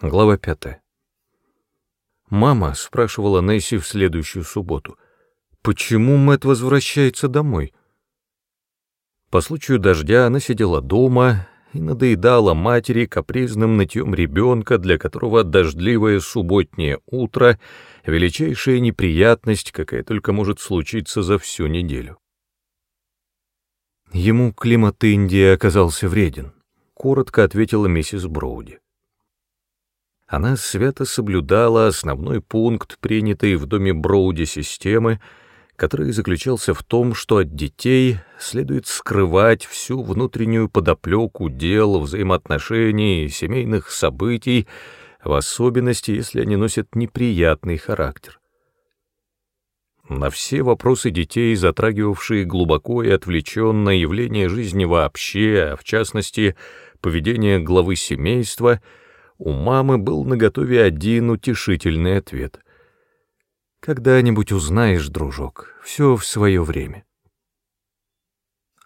Глава пятая. «Мама», — спрашивала Несси в следующую субботу, — «почему Мэтт возвращается домой?» По случаю дождя она сидела дома и надоедала матери капризным нытьем ребенка, для которого дождливое субботнее утро — величайшая неприятность, какая только может случиться за всю неделю. Ему климат Индии оказался вреден, — коротко ответила миссис Броуди. Она свято соблюдала основной пункт, принятый в доме Броуди системы, который заключался в том, что от детей следует скрывать всю внутреннюю подоплеку дел, взаимоотношений, семейных событий, в особенности, если они носят неприятный характер. На все вопросы детей, затрагивавшие глубоко и отвлеченно явление жизни вообще, а в частности, поведение главы семейства — у мамы был наготове один утешительный ответ. «Когда-нибудь узнаешь, дружок, все в свое время».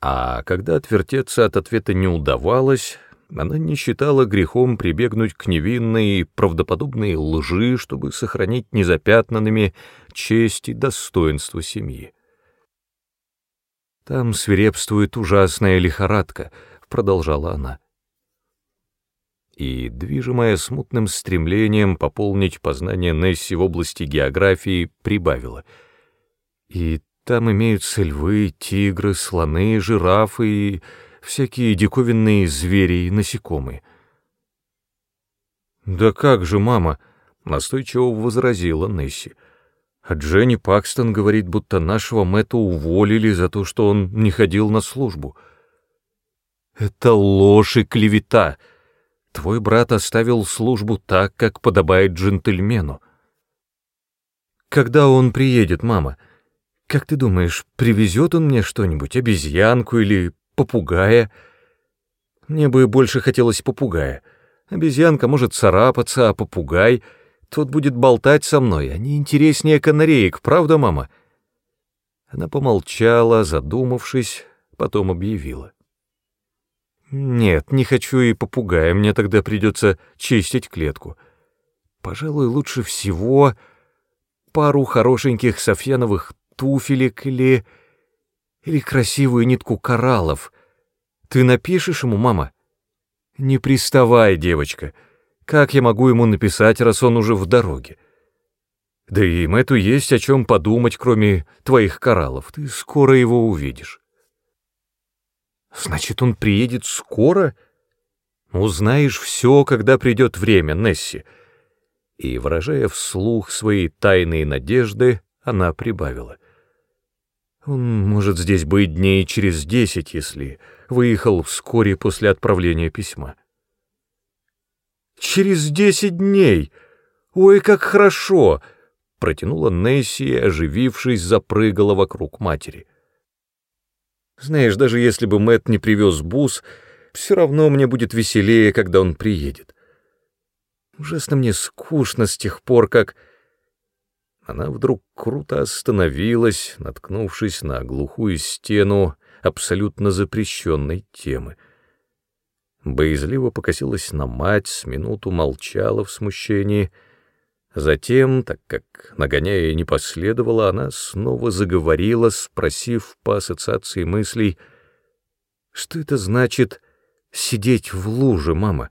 А когда отвертеться от ответа не удавалось, она не считала грехом прибегнуть к невинной правдоподобной лжи, чтобы сохранить незапятнанными честь и достоинство семьи. «Там свирепствует ужасная лихорадка», — продолжала она и, движимая смутным стремлением пополнить познание Несси в области географии, прибавила. И там имеются львы, тигры, слоны, жирафы и всякие диковинные звери и насекомые. «Да как же, мама!» — настойчиво возразила Несси. А Дженни Пакстон говорит, будто нашего Мэтта уволили за то, что он не ходил на службу. «Это ложь и клевета!» Твой брат оставил службу так, как подобает джентльмену. Когда он приедет, мама? Как ты думаешь, привезет он мне что-нибудь, обезьянку или попугая? Мне бы больше хотелось попугая. Обезьянка может царапаться, а попугай... Тот будет болтать со мной, они интереснее канареек, правда, мама?» Она помолчала, задумавшись, потом объявила. Нет, не хочу и попугая, мне тогда придется чистить клетку. Пожалуй, лучше всего пару хорошеньких софьяновых туфелек или... или красивую нитку кораллов. Ты напишешь ему, мама? Не приставай, девочка. Как я могу ему написать, раз он уже в дороге? Да и Мэтту есть о чем подумать, кроме твоих кораллов. Ты скоро его увидишь. Значит, он приедет скоро? Узнаешь все, когда придет время, Несси. И, выражая вслух свои тайные надежды, она прибавила. Он может здесь быть дней через десять, если выехал вскоре после отправления письма. «Через десять дней! Ой, как хорошо!» Протянула Несси оживившись, запрыгала вокруг матери. Знаешь, даже если бы Мэт не привез бус, все равно мне будет веселее, когда он приедет. Ужасно мне скучно с тех пор, как... Она вдруг круто остановилась, наткнувшись на глухую стену абсолютно запрещенной темы. Боязливо покосилась на мать, с минуту молчала в смущении — Затем, так как нагоняя не последовало, она снова заговорила, спросив по ассоциации мыслей, «Что это значит сидеть в луже, мама?»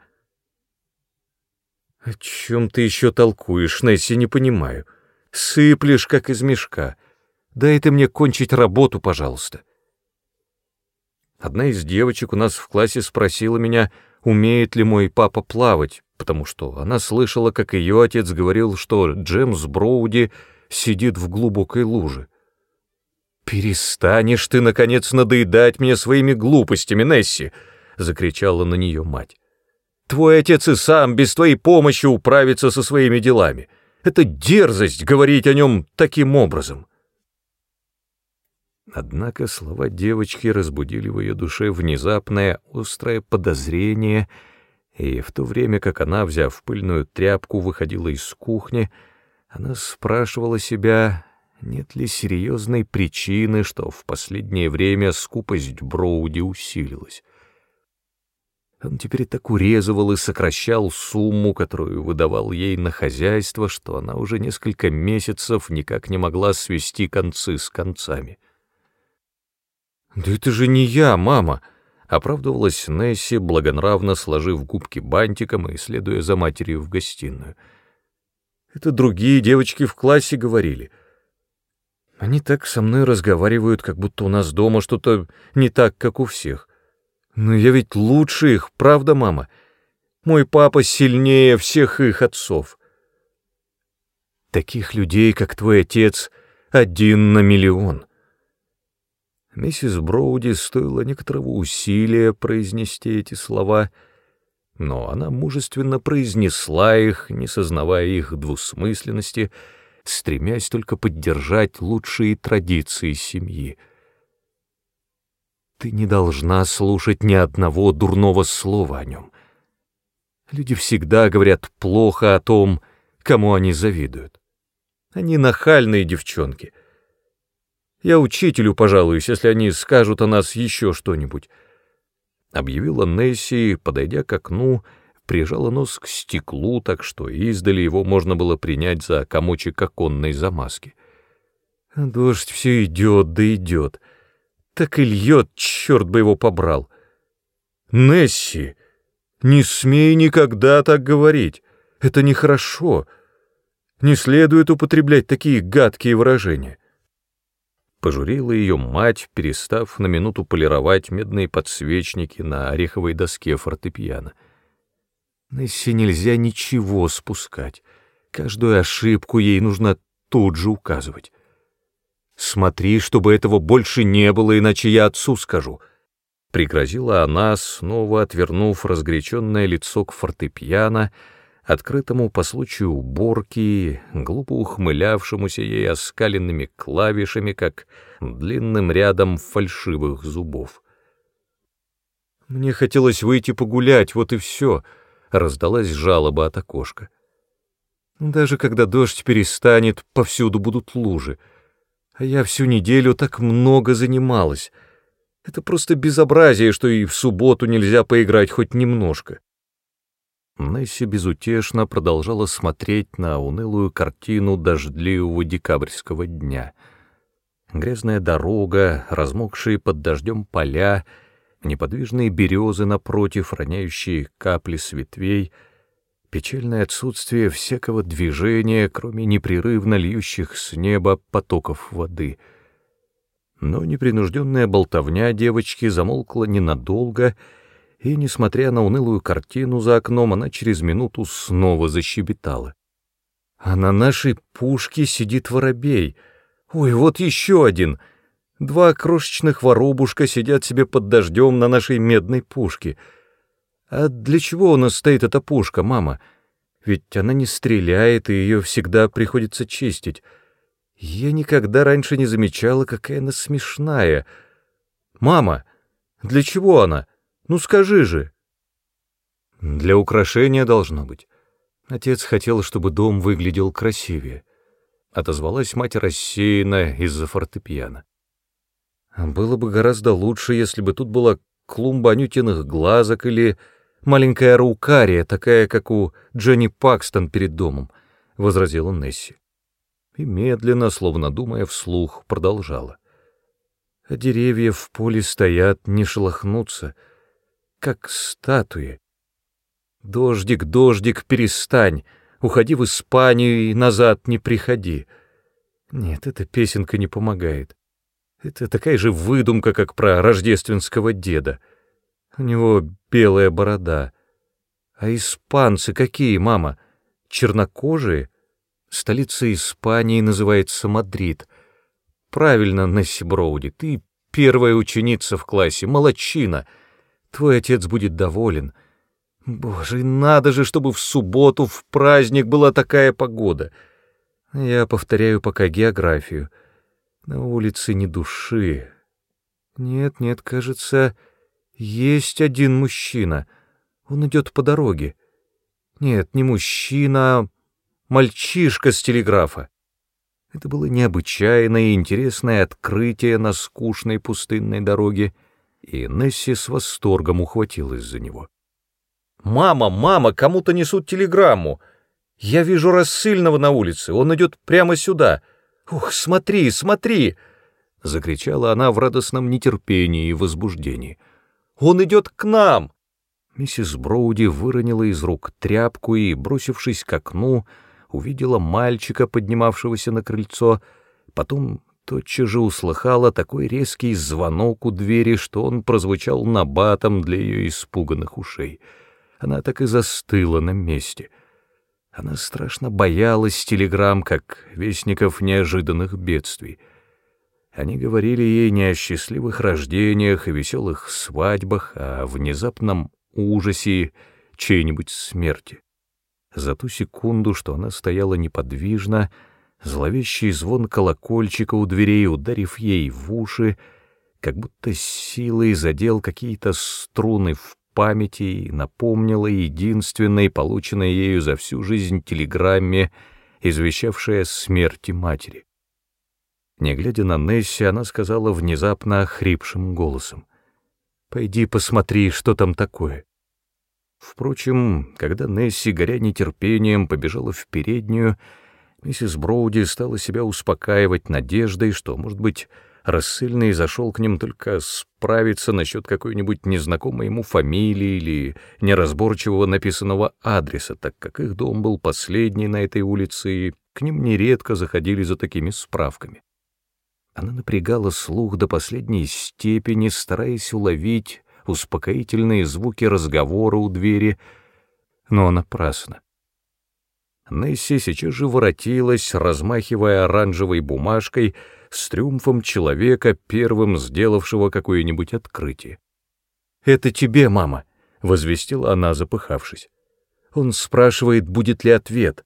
«О чем ты еще толкуешь, Несси, не понимаю. Сыплешь, как из мешка. Дай ты мне кончить работу, пожалуйста». Одна из девочек у нас в классе спросила меня, умеет ли мой папа плавать, потому что она слышала, как ее отец говорил, что Джемс Броуди сидит в глубокой луже. «Перестанешь ты, наконец, надоедать мне своими глупостями, Несси!» — закричала на нее мать. «Твой отец и сам без твоей помощи управится со своими делами. Это дерзость говорить о нем таким образом». Однако слова девочки разбудили в ее душе внезапное острое подозрение — и в то время как она, взяв пыльную тряпку, выходила из кухни, она спрашивала себя, нет ли серьезной причины, что в последнее время скупость Броуди усилилась. Он теперь так урезывал и сокращал сумму, которую выдавал ей на хозяйство, что она уже несколько месяцев никак не могла свести концы с концами. «Да это же не я, мама!» — оправдывалась Несси, благонравно сложив губки бантиком и следуя за матерью в гостиную. «Это другие девочки в классе говорили. Они так со мной разговаривают, как будто у нас дома что-то не так, как у всех. Но я ведь лучше их, правда, мама? Мой папа сильнее всех их отцов. Таких людей, как твой отец, один на миллион. Миссис Броуди стоило некоторого усилия произнести эти слова, но она мужественно произнесла их, не сознавая их двусмысленности, стремясь только поддержать лучшие традиции семьи — ты не должна слушать ни одного дурного слова о нем. Люди всегда говорят плохо о том, кому они завидуют. Они нахальные девчонки. Я учителю пожалуюсь, если они скажут о нас еще что-нибудь. Объявила Несси, подойдя к окну, прижала нос к стеклу, так что издали его можно было принять за комочек оконной замазки. Дождь все идет да идет. Так и льет, черт бы его побрал. Несси, не смей никогда так говорить. Это нехорошо. Не следует употреблять такие гадкие выражения. Пожурила ее мать, перестав на минуту полировать медные подсвечники на ореховой доске фортепиано. Несси нельзя ничего спускать. Каждую ошибку ей нужно тут же указывать. Смотри, чтобы этого больше не было, иначе я отцу скажу. Пригрозила она, снова отвернув разгоряченное лицо к фортепиано, открытому по случаю уборки, глупо ухмылявшемуся ей оскаленными клавишами, как длинным рядом фальшивых зубов. «Мне хотелось выйти погулять, вот и все», — раздалась жалоба от окошка. «Даже когда дождь перестанет, повсюду будут лужи. А я всю неделю так много занималась. Это просто безобразие, что и в субботу нельзя поиграть хоть немножко. Несси безутешно продолжала смотреть на унылую картину дождливого декабрьского дня. Грязная дорога, размокшие под дождем поля, неподвижные березы напротив, роняющие капли с ветвей — печальное отсутствие всякого движения, кроме непрерывно льющих с неба потоков воды. Но непринужденная болтовня девочки замолкла ненадолго, и, несмотря на унылую картину за окном, она через минуту снова защебетала. «А на нашей пушке сидит воробей. Ой, вот еще один!» Два крошечных воробушка сидят себе под дождем на нашей медной пушке — «А для чего у нас стоит эта пушка, мама? Ведь она не стреляет, и ее всегда приходится чистить. Я никогда раньше не замечала, какая она смешная. Мама, для чего она? Ну скажи же!» «Для украшения должно быть. Отец хотел, чтобы дом выглядел красивее». Отозвалась мать рассеянно из-за фортепиано. «Было бы гораздо лучше, если бы тут была клумба анютиных глазок или маленькая раукария, такая, как у Дженни Пакстон перед домом», — возразила Несси. И медленно, словно думая вслух, продолжала. «А деревья в поле стоят, не шелохнутся, как статуи. Дождик, дождик, перестань, уходи в Испанию и назад не приходи. Нет, эта песенка не помогает. Это такая же выдумка, как про рождественского деда». У него белая борода. А испанцы какие, мама? Чернокожие? Столица Испании называется Мадрид. Правильно, Несси Броуди, ты первая ученица в классе, молодчина. Твой отец будет доволен. Боже, надо же, чтобы в субботу, в праздник была такая погода. Я повторяю пока географию. На улице ни души. Нет, нет, кажется... Есть один мужчина. Он идет по дороге. Нет, не мужчина, а мальчишка с телеграфа. Это было необычайное и интересное открытие на скучной пустынной дороге, и Несси с восторгом ухватилась за него. «Мама, мама, кому-то несут телеграмму! Я вижу рассыльного на улице, он идет прямо сюда! Ух, смотри, смотри!» — закричала она в радостном нетерпении и возбуждении. «Он идет к нам!» Миссис Броуди выронила из рук тряпку и, бросившись к окну, увидела мальчика, поднимавшегося на крыльцо, потом тотчас же услыхала такой резкий звонок у двери, что он прозвучал набатом для ее испуганных ушей. Она так и застыла на месте. Она страшно боялась телеграмм, как вестников неожиданных бедствий. Они говорили ей не о счастливых рождениях и веселых свадьбах, а о внезапном ужасе чьей-нибудь смерти. За ту секунду, что она стояла неподвижно, зловещий звон колокольчика у дверей, ударив ей в уши, как будто силой задел какие-то струны в памяти и напомнила единственной, полученной ею за всю жизнь телеграмме, извещавшей о смерти матери. Не глядя на Несси, она сказала внезапно хрипшим голосом. «Пойди посмотри, что там такое». Впрочем, когда Несси, горя нетерпением, побежала в переднюю, миссис Броуди стала себя успокаивать надеждой, что, может быть, рассыльный зашел к ним только справиться насчет какой-нибудь незнакомой ему фамилии или неразборчивого написанного адреса, так как их дом был последний на этой улице, и к ним нередко заходили за такими справками. Она напрягала слух до последней степени, стараясь уловить успокоительные звуки разговора у двери, но напрасно. Несси сейчас же воротилась, размахивая оранжевой бумажкой, с триумфом человека, первым сделавшего какое-нибудь открытие. «Это тебе, мама», — возвестила она, запыхавшись. «Он спрашивает, будет ли ответ».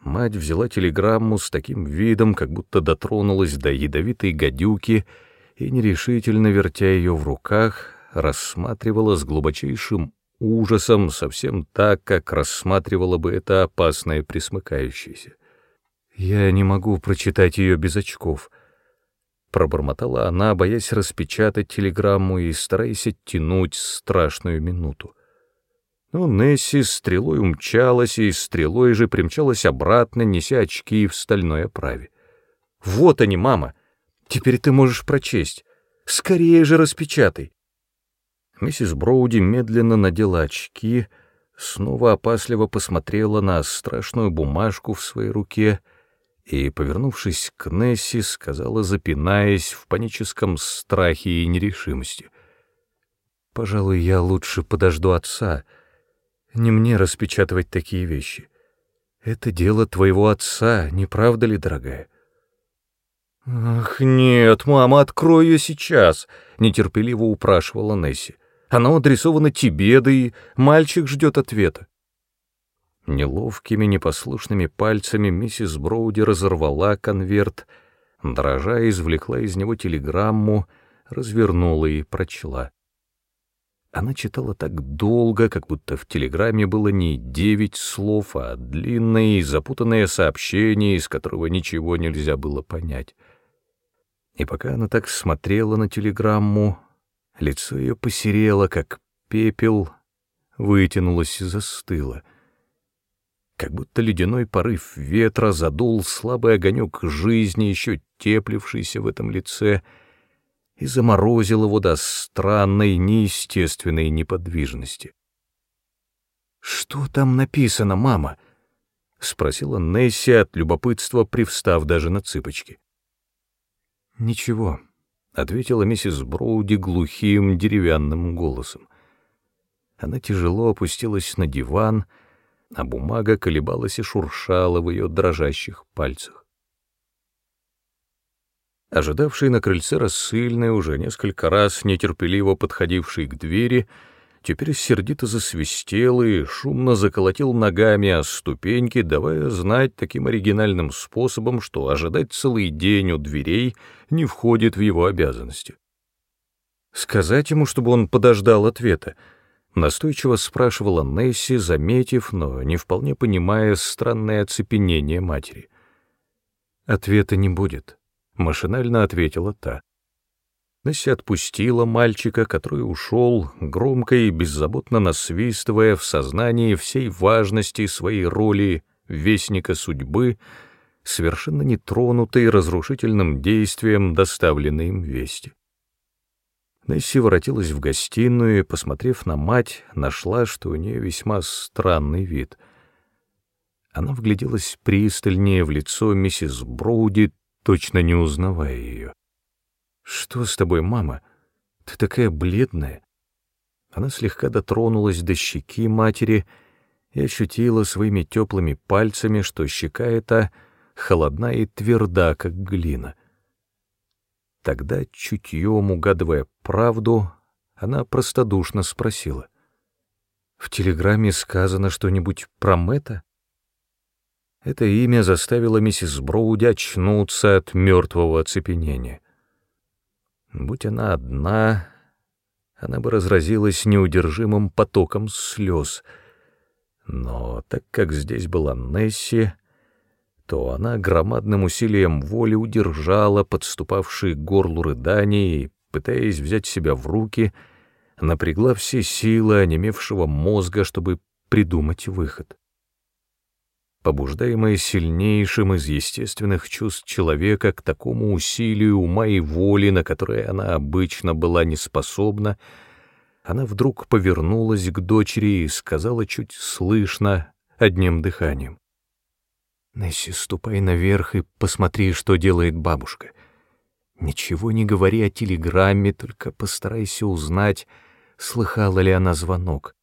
Мать взяла телеграмму с таким видом, как будто дотронулась до ядовитой гадюки, и, нерешительно вертя ее в руках, рассматривала с глубочайшим ужасом, совсем так, как рассматривала бы это опасное присмыкающееся. «Я не могу прочитать ее без очков», — пробормотала она, боясь распечатать телеграмму и стараясь оттянуть страшную минуту. Но Несси стрелой умчалась, и стрелой же примчалась обратно, неся очки в стальной оправе. «Вот они, мама! Теперь ты можешь прочесть. Скорее же распечатай!» Миссис Броуди медленно надела очки, снова опасливо посмотрела на страшную бумажку в своей руке и, повернувшись к Несси, сказала, запинаясь в паническом страхе и нерешимости. «Пожалуй, я лучше подожду отца. Не мне распечатывать такие вещи. Это дело твоего отца, не правда ли, дорогая?» «Ах, нет, мама, открой ее сейчас!» — нетерпеливо упрашивала Несси. Оно адресовано тебе, да и мальчик ждет ответа. Неловкими, непослушными пальцами миссис Броуди разорвала конверт, дрожа извлекла из него телеграмму, развернула и прочла. Она читала так долго, как будто в телеграмме было не девять слов, а длинное и запутанное сообщение, из которого ничего нельзя было понять. И пока она так смотрела на телеграмму, Лицо ее посерело, как пепел, вытянулось и застыло. Как будто ледяной порыв ветра задул слабый огонек жизни, еще теплившийся в этом лице, и заморозил его до странной, неестественной неподвижности. «Что там написано, мама?» — спросила Несси от любопытства, привстав даже на цыпочки. «Ничего», — ответила миссис Броуди глухим деревянным голосом. Она тяжело опустилась на диван, а бумага колебалась и шуршала в ее дрожащих пальцах. Ожидавший на крыльце рассыльный, уже несколько раз нетерпеливо подходивший к двери, — теперь сердито засвистел и шумно заколотил ногами о ступеньки, давая знать таким оригинальным способом, что ожидать целый день у дверей не входит в его обязанности. Сказать ему, чтобы он подождал ответа, настойчиво спрашивала Несси, заметив, но не вполне понимая странное оцепенение матери. «Ответа не будет», — машинально ответила та. Несси отпустила мальчика, который ушел, громко и беззаботно насвистывая в сознании всей важности своей роли вестника судьбы, совершенно нетронутой разрушительным действием доставленной им вести. Несси воротилась в гостиную и, посмотрев на мать, нашла, что у нее весьма странный вид. Она вгляделась пристальнее в лицо миссис Броуди, точно не узнавая ее. «Что с тобой, мама? Ты такая бледная». Она слегка дотронулась до щеки матери и ощутила своими теплыми пальцами, что щека эта холодна и тверда, как глина. Тогда, чутьем угадывая правду, она простодушно спросила. «В телеграмме сказано что-нибудь про Мэтта?» Это имя заставило миссис Броуди очнуться от мертвого оцепенения. Будь она одна, она бы разразилась неудержимым потоком слез. Но так как здесь была Несси, то она громадным усилием воли удержала подступавшие к горлу рыдания и, пытаясь взять себя в руки, напрягла все силы онемевшего мозга, чтобы придумать выход побуждаемая сильнейшим из естественных чувств человека к такому усилию ума и воли, на которое она обычно была не способна, она вдруг повернулась к дочери и сказала чуть слышно, одним дыханием. «Несси, ступай наверх и посмотри, что делает бабушка. Ничего не говори о телеграмме, только постарайся узнать, слыхала ли она звонок.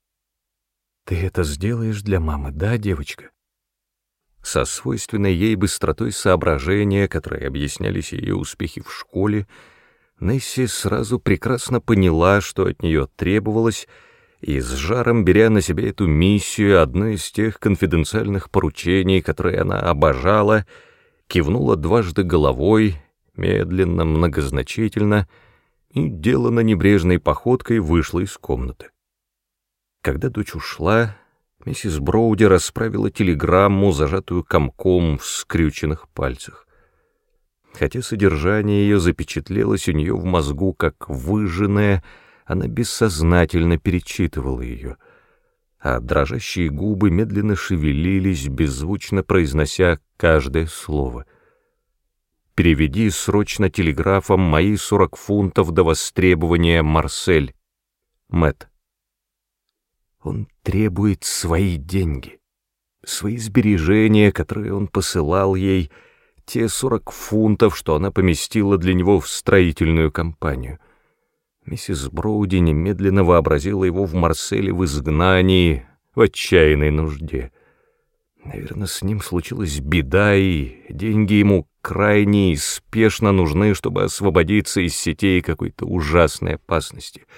Ты это сделаешь для мамы, да, девочка?» Со свойственной ей быстротой соображения, которые объяснялись ее успехи в школе, Несси сразу прекрасно поняла, что от нее требовалось, и с жаром беря на себя эту миссию, одно из тех конфиденциальных поручений, которые она обожала, кивнула дважды головой, медленно, многозначительно, и делано небрежной походкой вышла из комнаты. Когда дочь ушла, Миссис Броуди расправила телеграмму, зажатую комком в скрюченных пальцах. Хотя содержание ее запечатлелось у нее в мозгу как выжженное, она бессознательно перечитывала ее, а дрожащие губы медленно шевелились, беззвучно произнося каждое слово. «Переведи срочно телеграфом мои сорок фунтов до востребования, Марсель. Мэтт». Он требует свои деньги, свои сбережения, которые он посылал ей, те сорок фунтов, что она поместила для него в строительную компанию. Миссис Броуди немедленно вообразила его в Марселе в изгнании, в отчаянной нужде. Наверное, с ним случилась беда, и деньги ему крайне и спешно нужны, чтобы освободиться из сетей какой-то ужасной опасности —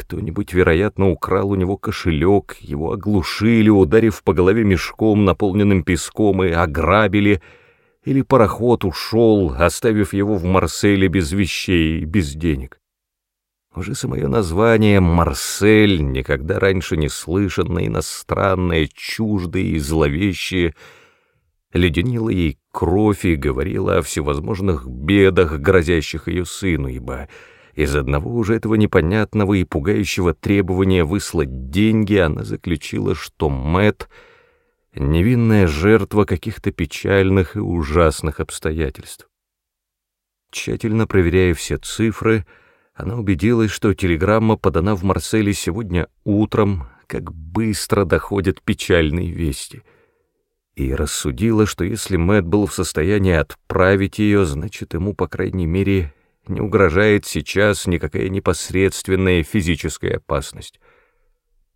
кто-нибудь, вероятно, украл у него кошелек, его оглушили, ударив по голове мешком, наполненным песком, и ограбили, или пароход ушел, оставив его в Марселе без вещей без денег. Уже самое название «Марсель», никогда раньше не слышанное, иностранное, чуждое и зловещее, леденило ей кровь и говорило о всевозможных бедах, грозящих ее сыну, ибо из одного уже этого непонятного и пугающего требования выслать деньги она заключила, что Мэт невинная жертва каких-то печальных и ужасных обстоятельств. Тщательно проверяя все цифры, она убедилась, что телеграмма подана в Марселе сегодня утром, как быстро доходят печальные вести, и рассудила, что если Мэт был в состоянии отправить ее, значит, ему, по крайней мере, не угрожает сейчас никакая непосредственная физическая опасность.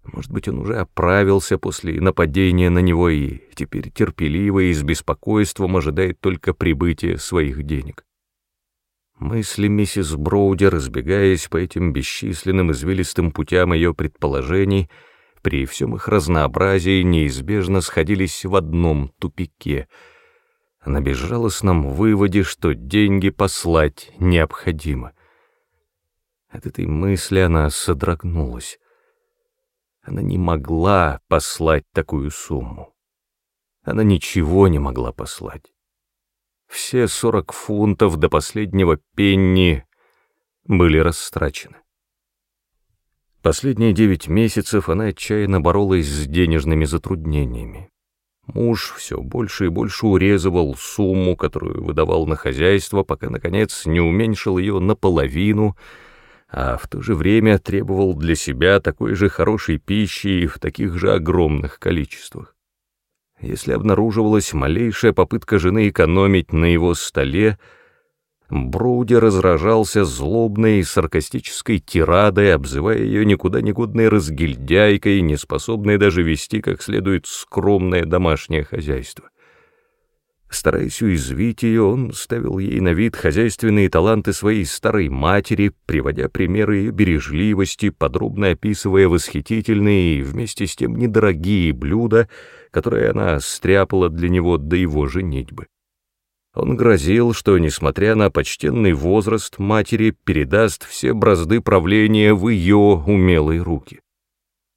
Может быть, он уже оправился после нападения на него и теперь терпеливо и с беспокойством ожидает только прибытия своих денег. Мысли миссис Броуди, разбегаясь по этим бесчисленным извилистым путям ее предположений, при всем их разнообразии неизбежно сходились в одном тупике — на безжалостном выводе, что деньги послать необходимо. От этой мысли она содрогнулась. Она не могла послать такую сумму. Она ничего не могла послать. Все сорок фунтов до последнего пенни были растрачены. Последние девять месяцев она отчаянно боролась с денежными затруднениями. Муж все больше и больше урезывал сумму, которую выдавал на хозяйство, пока, наконец, не уменьшил ее наполовину, а в то же время требовал для себя такой же хорошей пищи и в таких же огромных количествах. Если обнаруживалась малейшая попытка жены экономить на его столе, Броуди разражался злобной и саркастической тирадой, обзывая ее никуда негодной разгильдяйкой, не способной даже вести как следует скромное домашнее хозяйство. Стараясь уязвить ее, он ставил ей на вид хозяйственные таланты своей старой матери, приводя примеры ее бережливости, подробно описывая восхитительные и вместе с тем недорогие блюда, которые она стряпала для него до его женитьбы. Он грозил, что, несмотря на почтенный возраст, матери передаст все бразды правления в ее умелые руки.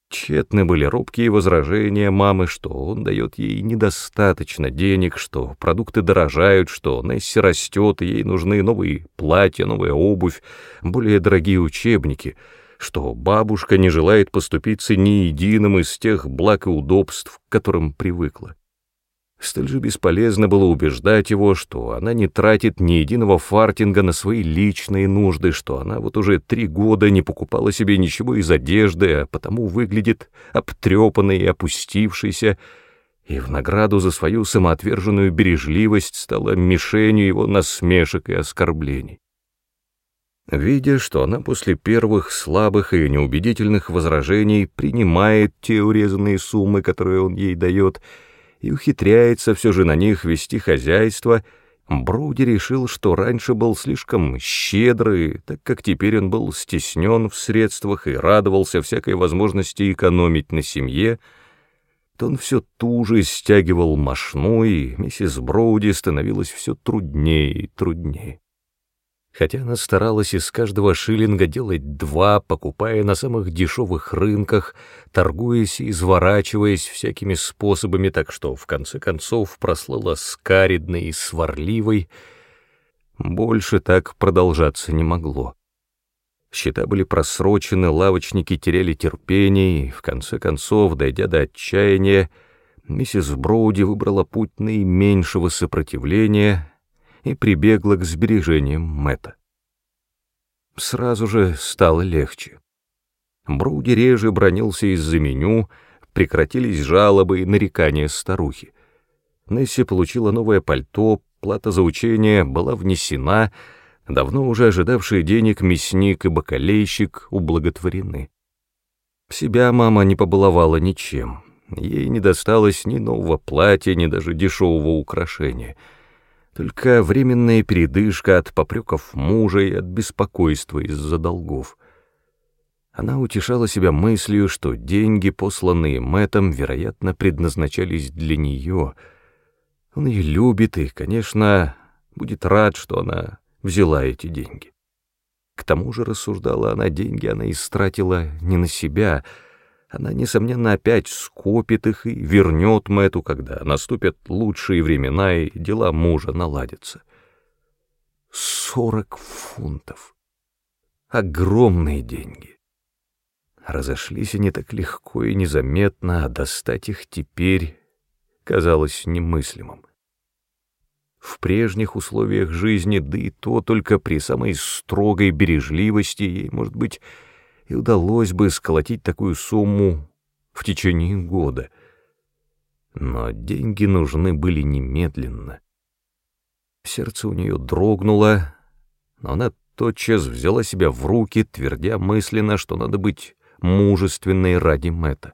Тщетны были робкие возражения мамы, что он дает ей недостаточно денег, что продукты дорожают, что Несси растет, ей нужны новые платья, новая обувь, более дорогие учебники, что бабушка не желает поступиться ни единым из тех благ и удобств, к которым привыкла. Столь же бесполезно было убеждать его, что она не тратит ни единого фартинга на свои личные нужды, что она вот уже три года не покупала себе ничего из одежды, а потому выглядит обтрепанной и опустившейся, и в награду за свою самоотверженную бережливость стала мишенью его насмешек и оскорблений. Видя, что она после первых слабых и неубедительных возражений принимает те урезанные суммы, которые он ей дает, — и ухитряется все же на них вести хозяйство, Броуди решил, что раньше был слишком щедрый, так как теперь он был стеснен в средствах и радовался всякой возможности экономить на семье, то он все туже стягивал мошну, и миссис Броуди становилось все труднее и труднее хотя она старалась из каждого шиллинга делать два, покупая на самых дешевых рынках, торгуясь и изворачиваясь всякими способами, так что в конце концов прослыла скаридной и сварливой, больше так продолжаться не могло. Счета были просрочены, лавочники теряли терпение, и в конце концов, дойдя до отчаяния, миссис Броуди выбрала путь наименьшего сопротивления — и прибегла к сбережениям Мэтта. Сразу же стало легче. Броуди реже бронился из-за меню, прекратились жалобы и нарекания старухи. Несси получила новое пальто, плата за учение была внесена, давно уже ожидавшие денег мясник и бакалейщик ублаготворены. Себя мама не побаловала ничем. Ей не досталось ни нового платья, ни даже дешевого украшения — только временная передышка от попреков мужа и от беспокойства из-за долгов. Она утешала себя мыслью, что деньги, посланные Мэттом, вероятно, предназначались для нее. Он ее любит и, конечно, будет рад, что она взяла эти деньги. К тому же, рассуждала она, деньги она истратила не на себя — она, несомненно, опять скопит их и вернет Мэту, когда наступят лучшие времена и дела мужа наладятся. Сорок фунтов. Огромные деньги. Разошлись они так легко и незаметно, а достать их теперь казалось немыслимым. В прежних условиях жизни, да и то только при самой строгой бережливости, ей, может быть, и удалось бы сколотить такую сумму в течение года. Но деньги нужны были немедленно. Сердце у нее дрогнуло, но она тотчас взяла себя в руки, твердя мысленно, что надо быть мужественной ради Мэтта.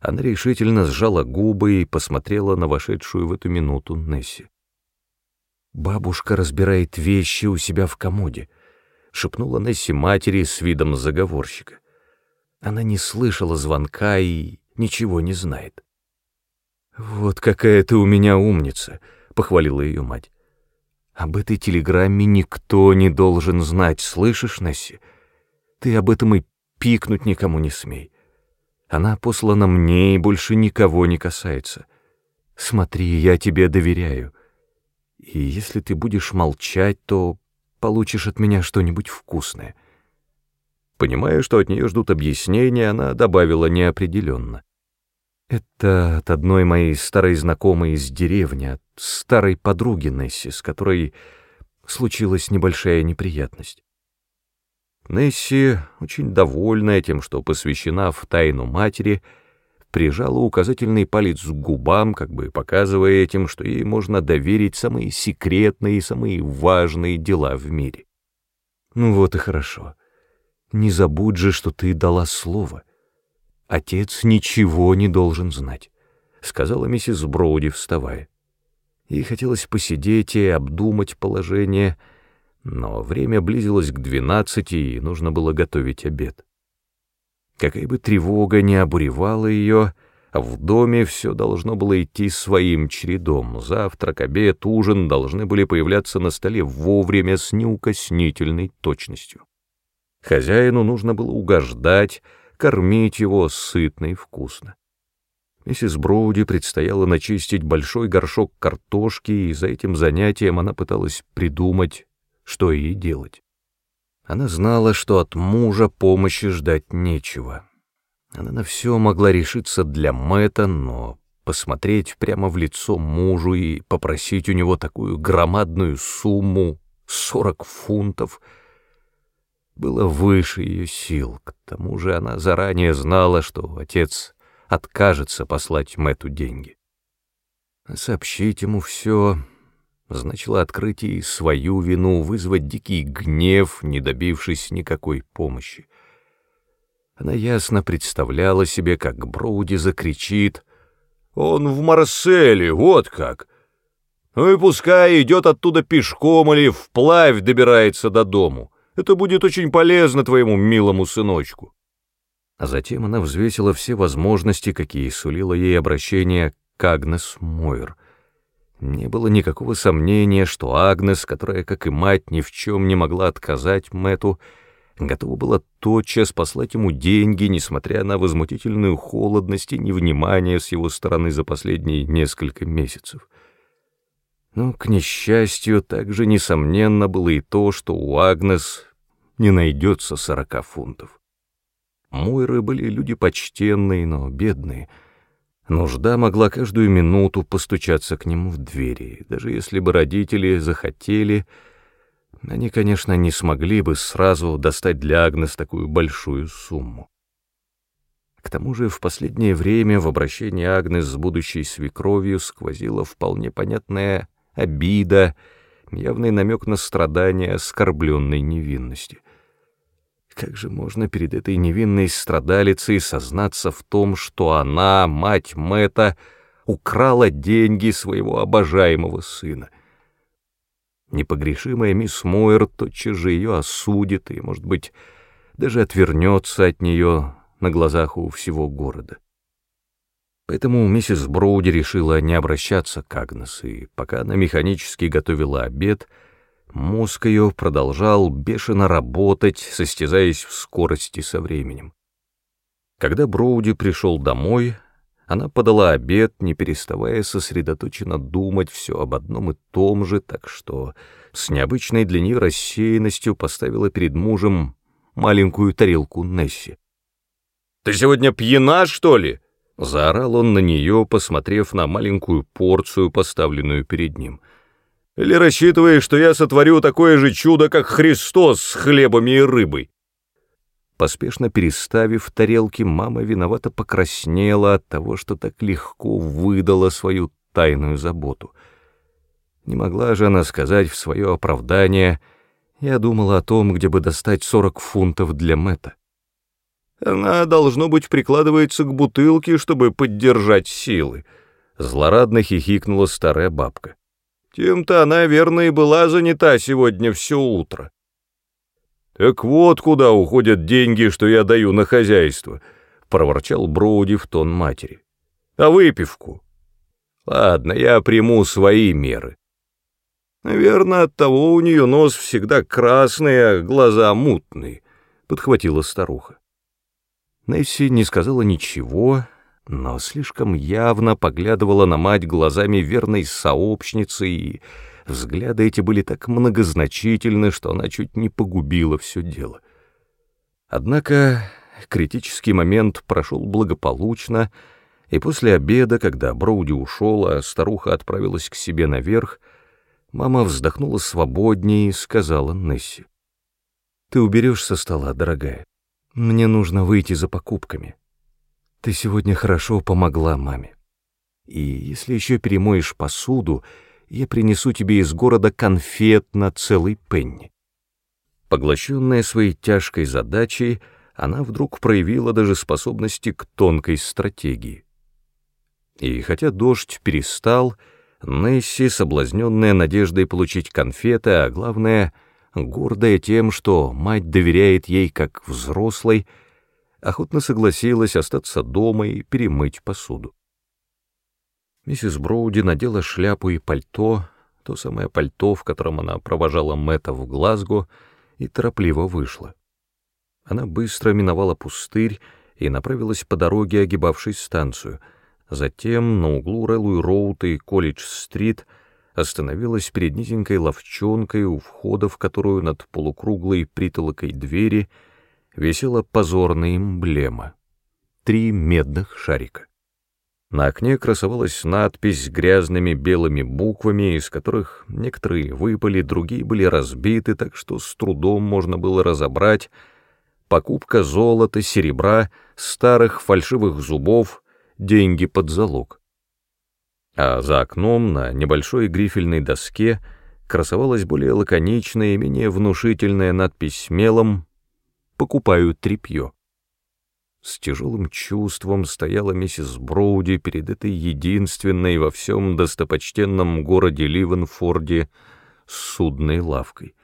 Она решительно сжала губы и посмотрела на вошедшую в эту минуту Несси. «Бабушка разбирает вещи у себя в комоде», — шепнула Несси матери с видом заговорщика. Она не слышала звонка и ничего не знает. «Вот какая ты у меня умница», — похвалила ее мать. «Об этой телеграмме никто не должен знать, слышишь, Несси? Ты об этом и пикнуть никому не смей. Она послана мне и больше никого не касается. Смотри, я тебе доверяю. И если ты будешь молчать, то получишь от меня что-нибудь вкусное». Понимая, что от нее ждут объяснения, она добавила неопределенно. «Это от одной моей старой знакомой из деревни, от старой подруги Несси, с которой случилась небольшая неприятность». Несси, очень довольная тем, что посвящена в тайну матери, прижала указательный палец к губам, как бы показывая этим, что ей можно доверить самые секретные и самые важные дела в мире. «Ну вот и хорошо. Не забудь же, что ты дала слово. Отец ничего не должен знать», — сказала миссис Броуди, вставая. Ей хотелось посидеть и обдумать положение, — но время близилось к двенадцати, и нужно было готовить обед. Какая бы тревога ни обуревала ее, в доме все должно было идти своим чередом. Завтрак, обед, ужин должны были появляться на столе вовремя с неукоснительной точностью. Хозяину нужно было угождать, кормить его сытно и вкусно. Миссис Броуди предстояло начистить большой горшок картошки, и за этим занятием она пыталась придумать что ей делать. Она знала, что от мужа помощи ждать нечего. Она на все могла решиться для Мэтта, но посмотреть прямо в лицо мужу и попросить у него такую громадную сумму — сорок фунтов — было выше ее сил. К тому же она заранее знала, что отец откажется послать Мэтту деньги. Сообщить ему все значило открыть ей свою вину, вызвать дикий гнев, не добившись никакой помощи. Она ясно представляла себе, как Броуди закричит «Он в Марселе, вот как!» Ну и пускай идет оттуда пешком или вплавь добирается до дому. Это будет очень полезно твоему милому сыночку. А затем она взвесила все возможности, какие сулило ей обращение к Агнес Мойр. Не было никакого сомнения, что Агнес, которая, как и мать, ни в чем не могла отказать Мэту, готова была тотчас послать ему деньги, несмотря на возмутительную холодность и невнимание с его стороны за последние несколько месяцев. Но, к несчастью, также несомненно было и то, что у Агнес не найдется сорока фунтов. Мойры были люди почтенные, но бедные — Нужда могла каждую минуту постучаться к нему в двери. Даже если бы родители захотели, они, конечно, не смогли бы сразу достать для Агнес такую большую сумму. К тому же в последнее время в обращении Агнес с будущей свекровью сквозила вполне понятная обида, явный намек на страдания оскорбленной невинности — как же можно перед этой невинной страдалицей сознаться в том, что она, мать Мэта, украла деньги своего обожаемого сына? Непогрешимая мисс Мойер тотчас же ее осудит и, может быть, даже отвернется от нее на глазах у всего города. Поэтому миссис Броуди решила не обращаться к Агнес, и пока она механически готовила обед — Мозг ее продолжал бешено работать, состязаясь в скорости со временем. Когда Броуди пришел домой, она подала обед, не переставая сосредоточенно думать все об одном и том же, так что с необычной для нее рассеянностью поставила перед мужем маленькую тарелку Несси. «Ты сегодня пьяна, что ли?» — заорал он на нее, посмотрев на маленькую порцию, поставленную перед ним — или рассчитываешь, что я сотворю такое же чудо, как Христос с хлебами и рыбой?» Поспешно переставив тарелки, мама виновато покраснела от того, что так легко выдала свою тайную заботу. Не могла же она сказать в свое оправдание, я думала о том, где бы достать сорок фунтов для Мэтта. Она, должно быть, прикладывается к бутылке, чтобы поддержать силы. Злорадно хихикнула старая бабка. Тем-то она, верно, и была занята сегодня все утро. «Так вот куда уходят деньги, что я даю на хозяйство», — проворчал Броуди в тон матери. «А выпивку?» «Ладно, я приму свои меры». «Наверное, оттого у нее нос всегда красный, а глаза мутные», — подхватила старуха. Несси не сказала ничего, — но слишком явно поглядывала на мать глазами верной сообщницы и взгляды эти были так многозначительны, что она чуть не погубила все дело. Однако критический момент прошел благополучно, и после обеда, когда Броуди ушел, а старуха отправилась к себе наверх, мама вздохнула свободнее и сказала Несси. «Ты уберешь со стола, дорогая. Мне нужно выйти за покупками. Ты сегодня хорошо помогла маме. И если еще перемоешь посуду, я принесу тебе из города конфет на целый пенни». Поглощенная своей тяжкой задачей, она вдруг проявила даже способности к тонкой стратегии. И хотя дождь перестал, Несси, соблазненная надеждой получить конфеты, а главное, гордая тем, что мать доверяет ей как взрослой, охотно согласилась остаться дома и перемыть посуду. Миссис Броуди надела шляпу и пальто, то самое пальто, в котором она провожала Мэтта в Глазго, и торопливо вышла. Она быстро миновала пустырь и направилась по дороге, огибавшей станцию — Затем на углу Рэллуи-Роуд и Колледж-стрит остановилась перед низенькой ловчонкой, у входа в которую над полукруглой притолокой двери висела позорная эмблема — три медных шарика. На окне красовалась надпись с грязными белыми буквами, из которых некоторые выпали, другие были разбиты, так что с трудом можно было разобрать покупка золота, серебра, старых фальшивых зубов — деньги под залог. А за окном на небольшой грифельной доске красовалась более лаконичная и менее внушительная надпись мелом «Покупаю тряпье». С тяжелым чувством стояла миссис Броуди перед этой единственной во всем достопочтенном городе Ливенфорде судной лавкой.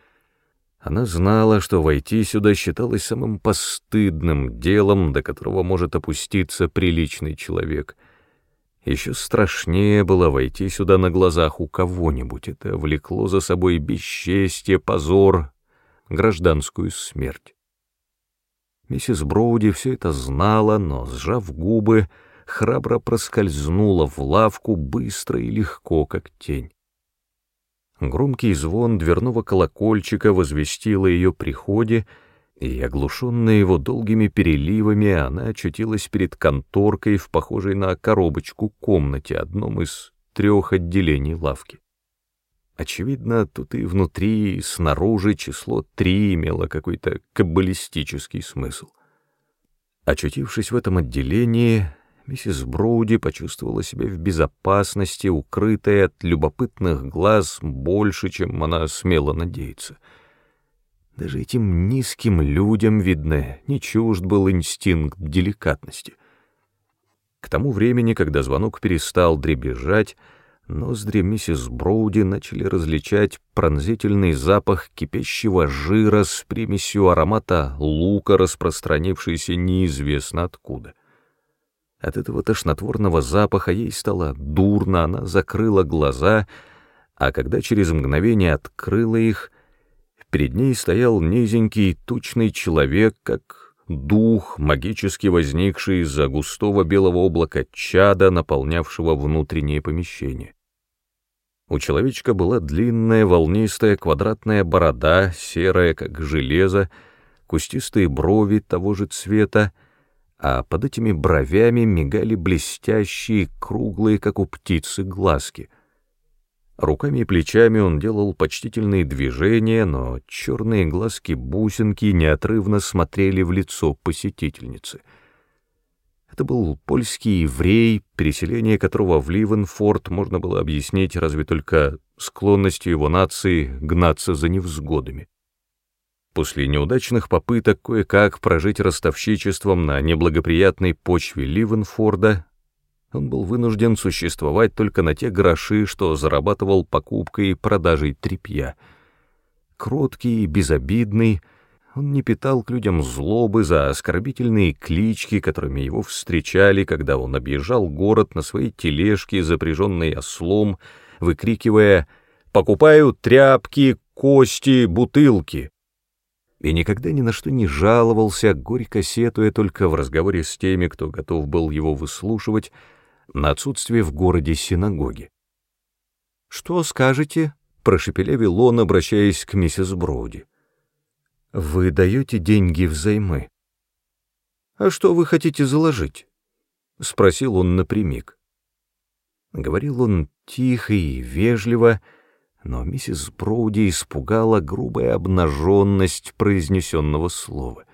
Она знала, что войти сюда считалось самым постыдным делом, до которого может опуститься приличный человек. Еще страшнее было войти сюда на глазах у кого-нибудь. Это влекло за собой бесчестье, позор, гражданскую смерть. Миссис Броуди все это знала, но, сжав губы, храбро проскользнула в лавку быстро и легко, как тень. Громкий звон дверного колокольчика возвестил о ее приходе, и, оглушенная его долгими переливами, она очутилась перед конторкой в похожей на коробочку комнате, одном из трех отделений лавки. Очевидно, тут и внутри, и снаружи число три имело какой-то каббалистический смысл. Очутившись в этом отделении, миссис Броуди почувствовала себя в безопасности, укрытая от любопытных глаз больше, чем она смела надеяться. Даже этим низким людям, видно, не чужд был инстинкт деликатности. К тому времени, когда звонок перестал дребезжать, ноздри миссис Броуди начали различать пронзительный запах кипящего жира с примесью аромата лука, распространившийся неизвестно откуда — от этого тошнотворного запаха ей стало дурно, она закрыла глаза, а когда через мгновение открыла их, перед ней стоял низенький тучный человек, как дух, магически возникший из-за густого белого облака чада, наполнявшего внутреннее помещение. У человечка была длинная волнистая квадратная борода, серая, как железо, кустистые брови того же цвета, а под этими бровями мигали блестящие, круглые, как у птицы, глазки. Руками и плечами он делал почтительные движения, но черные глазки-бусинки неотрывно смотрели в лицо посетительницы. Это был польский еврей, переселение которого в Ливенфорд можно было объяснить разве только склонностью его нации гнаться за невзгодами. После неудачных попыток кое-как прожить ростовщичеством на неблагоприятной почве Ливенфорда, он был вынужден существовать только на те гроши, что зарабатывал покупкой и продажей тряпья. Кроткий и безобидный, он не питал к людям злобы за оскорбительные клички, которыми его встречали, когда он объезжал город на своей тележке, запряженной ослом, выкрикивая «Покупаю тряпки, кости, бутылки!» и никогда ни на что не жаловался, горько сетуя только в разговоре с теми, кто готов был его выслушивать, на отсутствие в городе синагоги. «Что скажете?» — прошепелявил он, обращаясь к миссис Броуди. «Вы даете деньги взаймы?» «А что вы хотите заложить?» — спросил он напрямик. Говорил он тихо и вежливо, но миссис Броуди испугала грубая обнаженность произнесенного слова.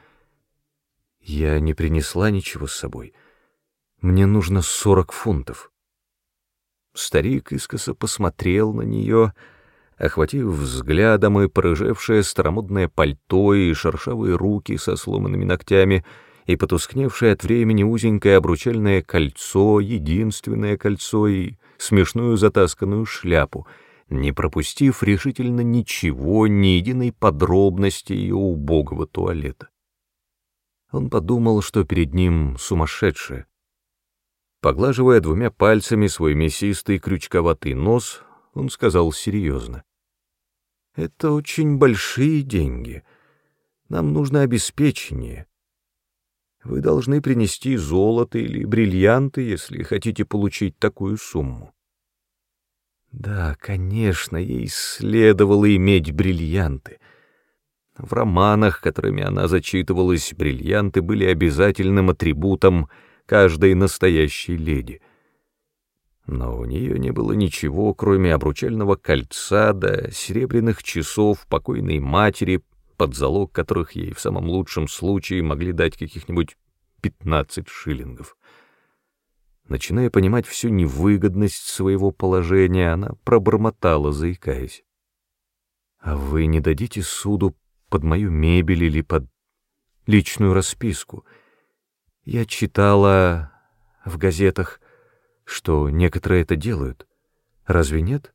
«Я не принесла ничего с собой. Мне нужно сорок фунтов». Старик искоса посмотрел на нее, охватив взглядом и порыжевшее старомодное пальто и шершавые руки со сломанными ногтями — и потускневшее от времени узенькое обручальное кольцо, единственное кольцо и смешную затасканную шляпу, не пропустив решительно ничего, ни единой подробности ее убогого туалета. Он подумал, что перед ним сумасшедшая. Поглаживая двумя пальцами свой мясистый крючковатый нос, он сказал серьезно. «Это очень большие деньги. Нам нужно обеспечение. Вы должны принести золото или бриллианты, если хотите получить такую сумму. Да, конечно, ей следовало иметь бриллианты. В романах, которыми она зачитывалась, бриллианты были обязательным атрибутом каждой настоящей леди. Но у нее не было ничего, кроме обручального кольца да серебряных часов покойной матери, под залог которых ей в самом лучшем случае могли дать каких-нибудь 15 шиллингов. Начиная понимать всю невыгодность своего положения, она пробормотала, заикаясь. «А вы не дадите суду под мою мебель или под личную расписку? Я читала в газетах, что некоторые это делают. Разве нет?»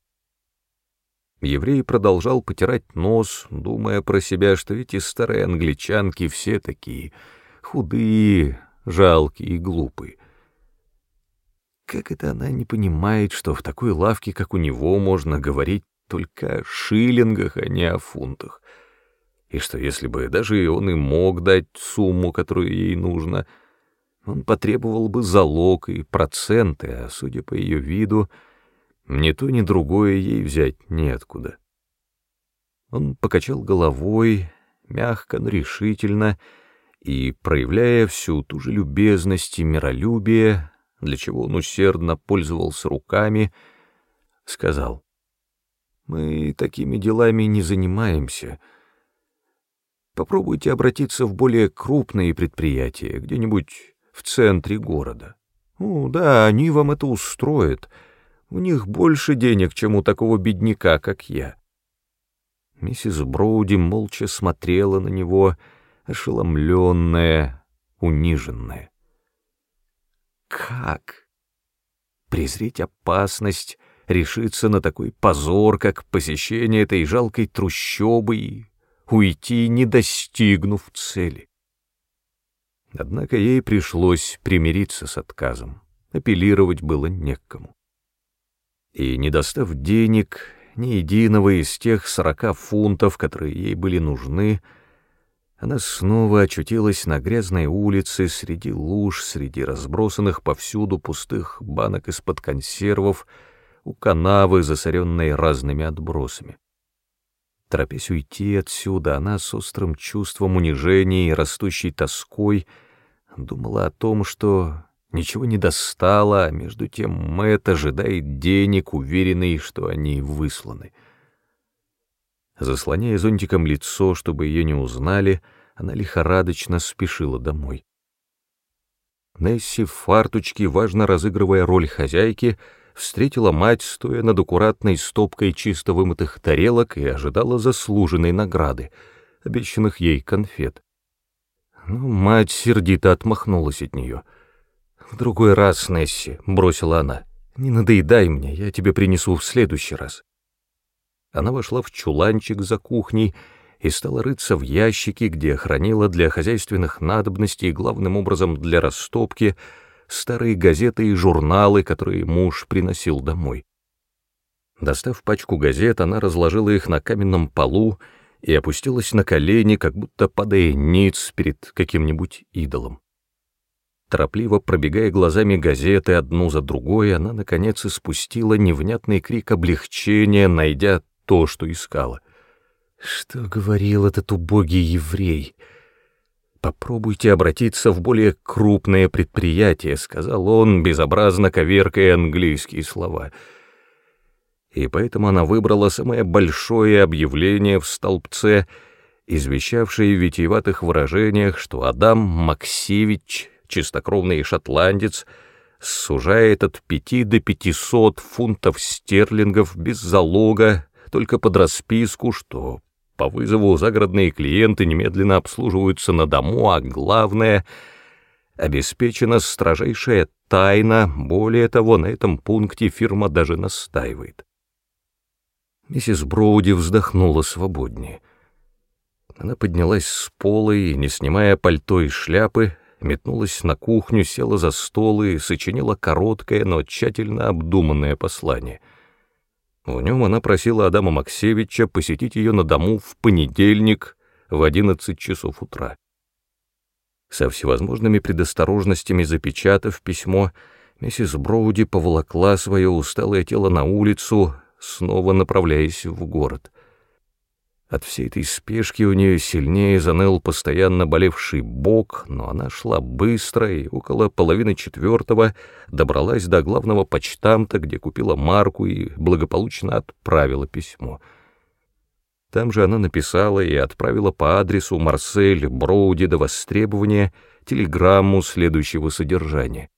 Еврей продолжал потирать нос, думая про себя, что эти старые англичанки все такие, худые, жалкие и глупые. Как это она не понимает, что в такой лавке, как у него, можно говорить только о шиллингах, а не о фунтах? И что если бы даже он и мог дать сумму, которую ей нужно, он потребовал бы залог и проценты, а, судя по ее виду, ни то, ни другое ей взять неоткуда. Он покачал головой, мягко, но решительно, и, проявляя всю ту же любезность и миролюбие, для чего он усердно пользовался руками, сказал, «Мы такими делами не занимаемся. Попробуйте обратиться в более крупные предприятия, где-нибудь в центре города. Ну да, они вам это устроят». У них больше денег, чем у такого бедняка, как я. Миссис Броуди молча смотрела на него, ошеломленная, униженная. Как? Презреть опасность, решиться на такой позор, как посещение этой жалкой трущобы и уйти, не достигнув цели. Однако ей пришлось примириться с отказом, апеллировать было некому и, не достав денег, ни единого из тех сорока фунтов, которые ей были нужны, она снова очутилась на грязной улице среди луж, среди разбросанных повсюду пустых банок из-под консервов, у канавы, засоренной разными отбросами. Торопясь уйти отсюда, она с острым чувством унижения и растущей тоской думала о том, что ничего не достала, а между тем Мэтт ожидает денег, уверенный, что они высланы. Заслоняя зонтиком лицо, чтобы ее не узнали, она лихорадочно спешила домой. Несси в фартучке, важно разыгрывая роль хозяйки, встретила мать, стоя над аккуратной стопкой чисто вымытых тарелок и ожидала заслуженной награды, обещанных ей конфет. Но мать сердито отмахнулась от нее — «В другой раз, Несси», — бросила она, — «не надоедай мне, я тебе принесу в следующий раз». Она вошла в чуланчик за кухней и стала рыться в ящике, где хранила для хозяйственных надобностей, главным образом для растопки, старые газеты и журналы, которые муж приносил домой. Достав пачку газет, она разложила их на каменном полу и опустилась на колени, как будто падая ниц перед каким-нибудь идолом. Торопливо пробегая глазами газеты одну за другой, она, наконец, испустила невнятный крик облегчения, найдя то, что искала. Что говорил этот убогий еврей? «Попробуйте обратиться в более крупное предприятие», — сказал он, безобразно коверкая английские слова. И поэтому она выбрала самое большое объявление в столбце, извещавшее в витиеватых выражениях, что Адам Максевич, чистокровный шотландец, сужает от пяти до пятисот фунтов стерлингов без залога, только под расписку, что по вызову загородные клиенты немедленно обслуживаются на дому, а главное — обеспечена строжайшая тайна, более того, на этом пункте фирма даже настаивает. Миссис Броуди вздохнула свободнее. Она поднялась с пола и, не снимая пальто и шляпы, метнулась на кухню, села за стол и сочинила короткое, но тщательно обдуманное послание — в нем она просила Адама Максевича посетить ее на дому в понедельник в 11 часов утра. Со всевозможными предосторожностями запечатав письмо, миссис Броуди поволокла свое усталое тело на улицу, снова направляясь в город. От всей этой спешки у нее сильнее заныл постоянно болевший бок, но она шла быстро и около половины четвертого добралась до главного почтамта, где купила марку и благополучно отправила письмо. Там же она написала и отправила по адресу Марсель Броуди до востребования телеграмму следующего содержания.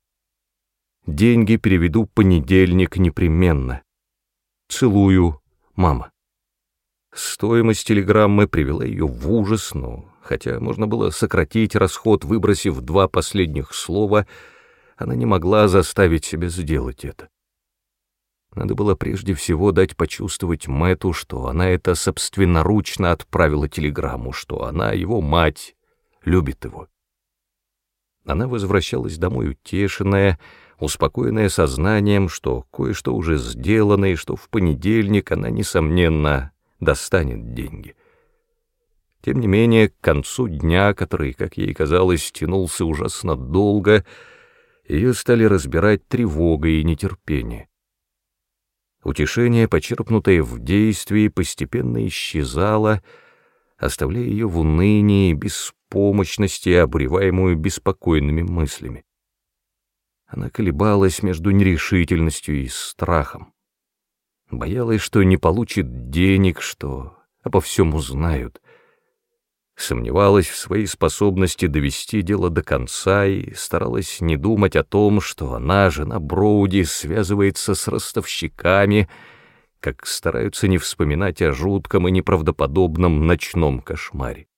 «Деньги переведу понедельник непременно. Целую, мама». Стоимость телеграммы привела ее в ужас, но, хотя можно было сократить расход, выбросив два последних слова, она не могла заставить себя сделать это. Надо было прежде всего дать почувствовать Мэту, что она это собственноручно отправила телеграмму, что она, его мать, любит его. Она возвращалась домой утешенная, успокоенная сознанием, что кое-что уже сделано и что в понедельник она, несомненно, достанет деньги. Тем не менее, к концу дня, который, как ей казалось, тянулся ужасно долго, ее стали разбирать тревога и нетерпение. Утешение, почерпнутое в действии, постепенно исчезало, оставляя ее в унынии, беспомощности, обуреваемую беспокойными мыслями. Она колебалась между нерешительностью и страхом. Боялась, что не получит денег, что обо всем узнают. Сомневалась в своей способности довести дело до конца и старалась не думать о том, что она, жена Броуди, связывается с ростовщиками, как стараются не вспоминать о жутком и неправдоподобном ночном кошмаре.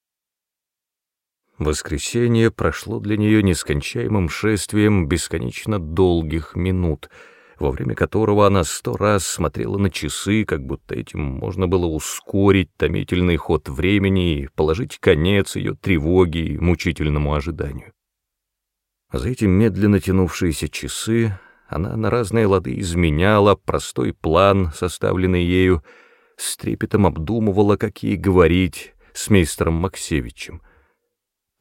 Воскресенье прошло для нее нескончаемым шествием бесконечно долгих минут — во время которого она сто раз смотрела на часы, как будто этим можно было ускорить томительный ход времени и положить конец ее тревоге и мучительному ожиданию. За эти медленно тянувшиеся часы она на разные лады изменяла простой план, составленный ею, с трепетом обдумывала, как ей говорить с мистером Максевичем —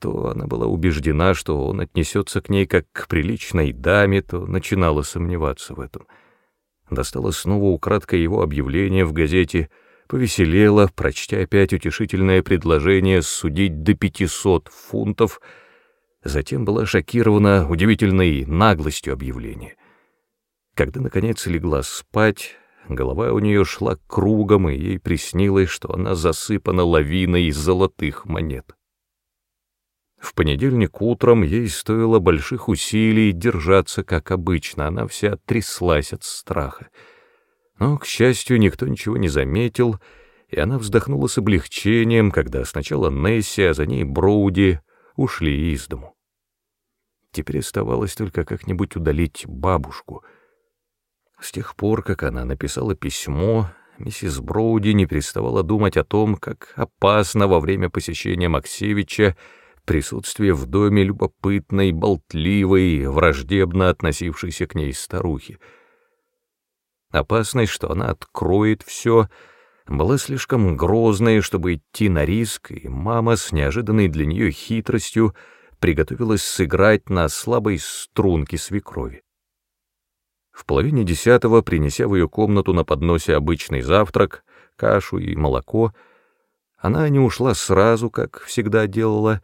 то она была убеждена, что он отнесется к ней как к приличной даме, то начинала сомневаться в этом. Достала снова украдкой его объявление в газете, повеселела, прочтя опять утешительное предложение судить до пятисот фунтов, затем была шокирована удивительной наглостью объявления. Когда, наконец, легла спать, голова у нее шла кругом, и ей приснилось, что она засыпана лавиной золотых монет. В понедельник утром ей стоило больших усилий держаться, как обычно, она вся тряслась от страха. Но, к счастью, никто ничего не заметил, и она вздохнула с облегчением, когда сначала Несси, а за ней Броуди ушли из дому. Теперь оставалось только как-нибудь удалить бабушку. С тех пор, как она написала письмо, миссис Броуди не переставала думать о том, как опасно во время посещения Максевича присутствие в доме любопытной, болтливой, враждебно относившейся к ней старухи. Опасность, что она откроет все, была слишком грозной, чтобы идти на риск, и мама с неожиданной для нее хитростью приготовилась сыграть на слабой струнке свекрови. В половине десятого, принеся в ее комнату на подносе обычный завтрак, кашу и молоко, она не ушла сразу, как всегда делала,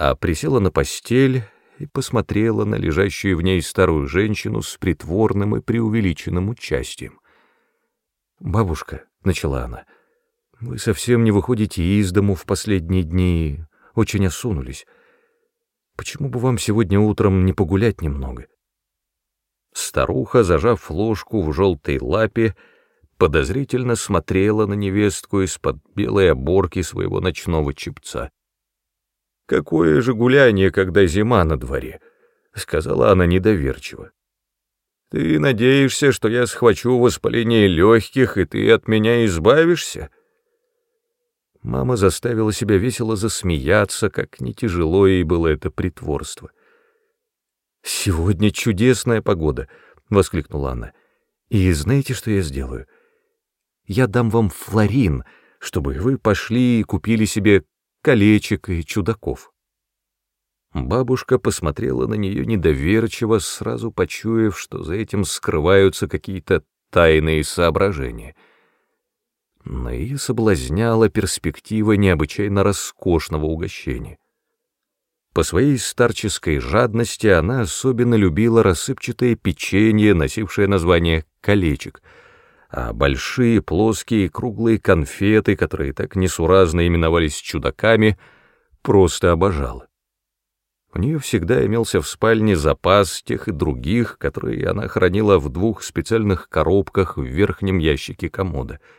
а присела на постель и посмотрела на лежащую в ней старую женщину с притворным и преувеличенным участием. «Бабушка», — начала она, — «вы совсем не выходите из дому в последние дни, очень осунулись. Почему бы вам сегодня утром не погулять немного?» Старуха, зажав ложку в желтой лапе, подозрительно смотрела на невестку из-под белой оборки своего ночного чепца. «Какое же гуляние, когда зима на дворе!» — сказала она недоверчиво. «Ты надеешься, что я схвачу воспаление легких, и ты от меня избавишься?» Мама заставила себя весело засмеяться, как не тяжело ей было это притворство. «Сегодня чудесная погода!» — воскликнула она. «И знаете, что я сделаю? Я дам вам флорин, чтобы вы пошли и купили себе колечек и чудаков». Бабушка посмотрела на нее недоверчиво, сразу почуяв, что за этим скрываются какие-то тайные соображения — но ее соблазняла перспектива необычайно роскошного угощения. По своей старческой жадности она особенно любила рассыпчатое печенье, носившее название «колечек», а большие плоские круглые конфеты, которые так несуразно именовались чудаками, просто обожала. У нее всегда имелся в спальне запас тех и других, которые она хранила в двух специальных коробках в верхнем ящике комода —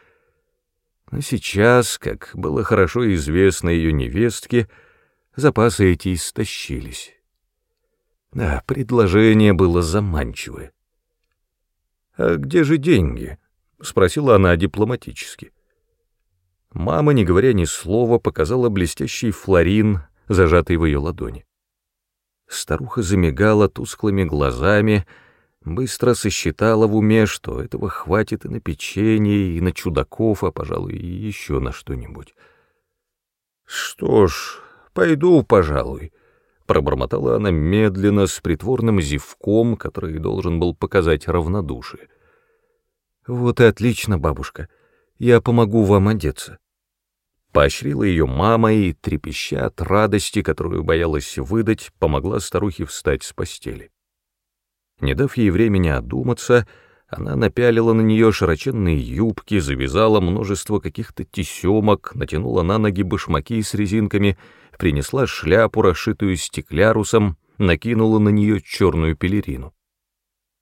но сейчас, как было хорошо известно ее невестке, запасы эти истощились. Да, предложение было заманчивое. «А где же деньги?» — спросила она дипломатически. Мама, не говоря ни слова, показала блестящий флорин, зажатый в ее ладони. Старуха замигала тусклыми глазами, быстро сосчитала в уме, что этого хватит и на печенье, и на чудаков, а, пожалуй, и еще на что-нибудь. «Что ж, пойду, пожалуй», — пробормотала она медленно, с притворным зевком, который должен был показать равнодушие. «Вот и отлично, бабушка. Я помогу вам одеться». Поощрила ее мама и, трепеща от радости, которую боялась выдать, помогла старухе встать с постели. Не дав ей времени одуматься, она напялила на нее широченные юбки, завязала множество каких-то тесемок, натянула на ноги башмаки с резинками, принесла шляпу, расшитую стеклярусом, накинула на нее черную пелерину.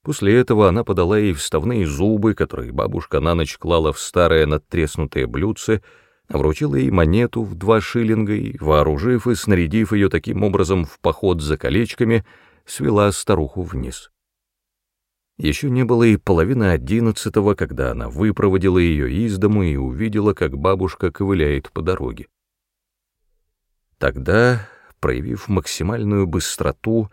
После этого она подала ей вставные зубы, которые бабушка на ночь клала в старое надтреснутое блюдце, вручила ей монету в два шиллинга и, вооружив и снарядив ее таким образом в поход за колечками, свела старуху вниз. Еще не было и половины одиннадцатого, когда она выпроводила ее из дому и увидела, как бабушка ковыляет по дороге. Тогда, проявив максимальную быстроту,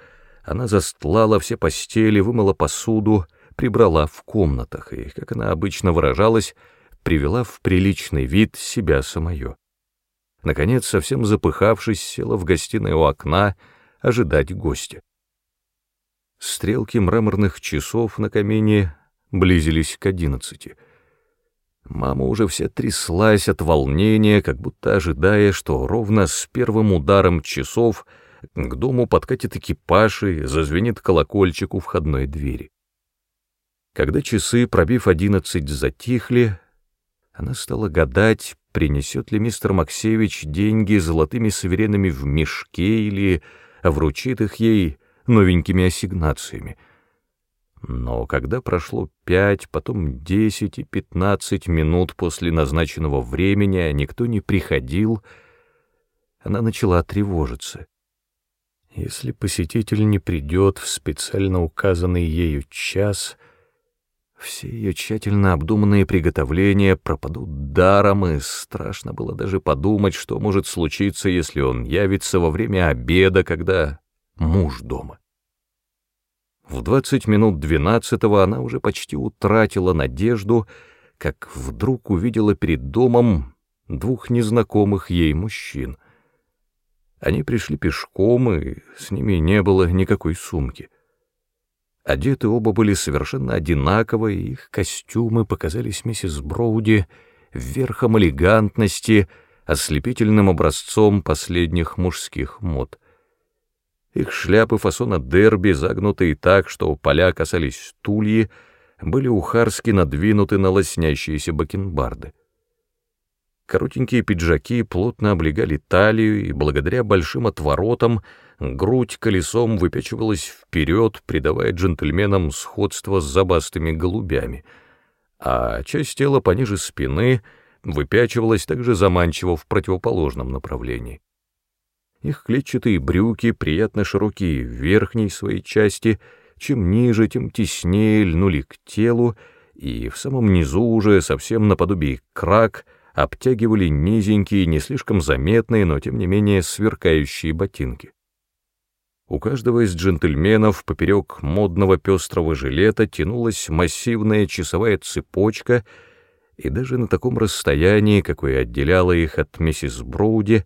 она застлала все постели, вымыла посуду, прибрала в комнатах и, как она обычно выражалась, привела в приличный вид себя самое. Наконец, совсем запыхавшись, села в гостиной у окна ожидать гостя. Стрелки мраморных часов на камине близились к одиннадцати. Мама уже вся тряслась от волнения, как будто ожидая, что ровно с первым ударом часов к дому подкатит экипаж и зазвенит колокольчик у входной двери. Когда часы, пробив одиннадцать, затихли, она стала гадать, принесет ли мистер Максевич деньги золотыми суверенами в мешке или вручит их ей новенькими ассигнациями. Но когда прошло пять, потом десять и пятнадцать минут после назначенного времени, а никто не приходил, она начала тревожиться. Если посетитель не придет в специально указанный ею час, все ее тщательно обдуманные приготовления пропадут даром, и страшно было даже подумать, что может случиться, если он явится во время обеда, когда муж дома. В двадцать минут двенадцатого она уже почти утратила надежду, как вдруг увидела перед домом двух незнакомых ей мужчин. Они пришли пешком, и с ними не было никакой сумки. Одеты оба были совершенно одинаково, и их костюмы показались миссис Броуди верхом элегантности, ослепительным образцом последних мужских мод. Их шляпы фасона дерби, загнутые так, что поля касались стульи, были ухарски надвинуты на лоснящиеся бакенбарды. Коротенькие пиджаки плотно облегали талию, и благодаря большим отворотам грудь колесом выпячивалась вперед, придавая джентльменам сходство с забастыми голубями, а часть тела пониже спины выпячивалась также заманчиво в противоположном направлении. Их клетчатые брюки, приятно широкие в верхней своей части, чем ниже, тем теснее льнули к телу, и в самом низу уже совсем наподобие крак — обтягивали низенькие, не слишком заметные, но тем не менее сверкающие ботинки. У каждого из джентльменов поперек модного пестрого жилета тянулась массивная часовая цепочка, и даже на таком расстоянии, какое отделяло их от миссис Броуди,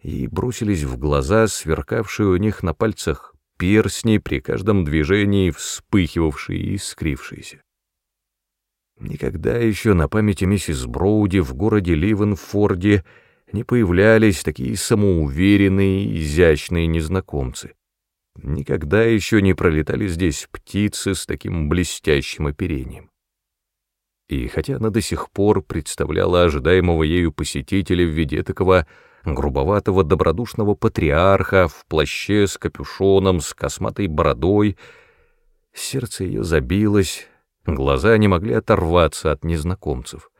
и бросились в глаза сверкавшие у них на пальцах перстни при каждом движении вспыхивавшие и искрившиеся. Никогда еще на памяти миссис Броуди в городе Ливенфорде не появлялись такие самоуверенные, изящные незнакомцы. Никогда еще не пролетали здесь птицы с таким блестящим оперением. И хотя она до сих пор представляла ожидаемого ею посетителя в виде такого грубоватого добродушного патриарха в плаще с капюшоном, с косматой бородой, сердце ее забилось, Глаза не могли оторваться от незнакомцев.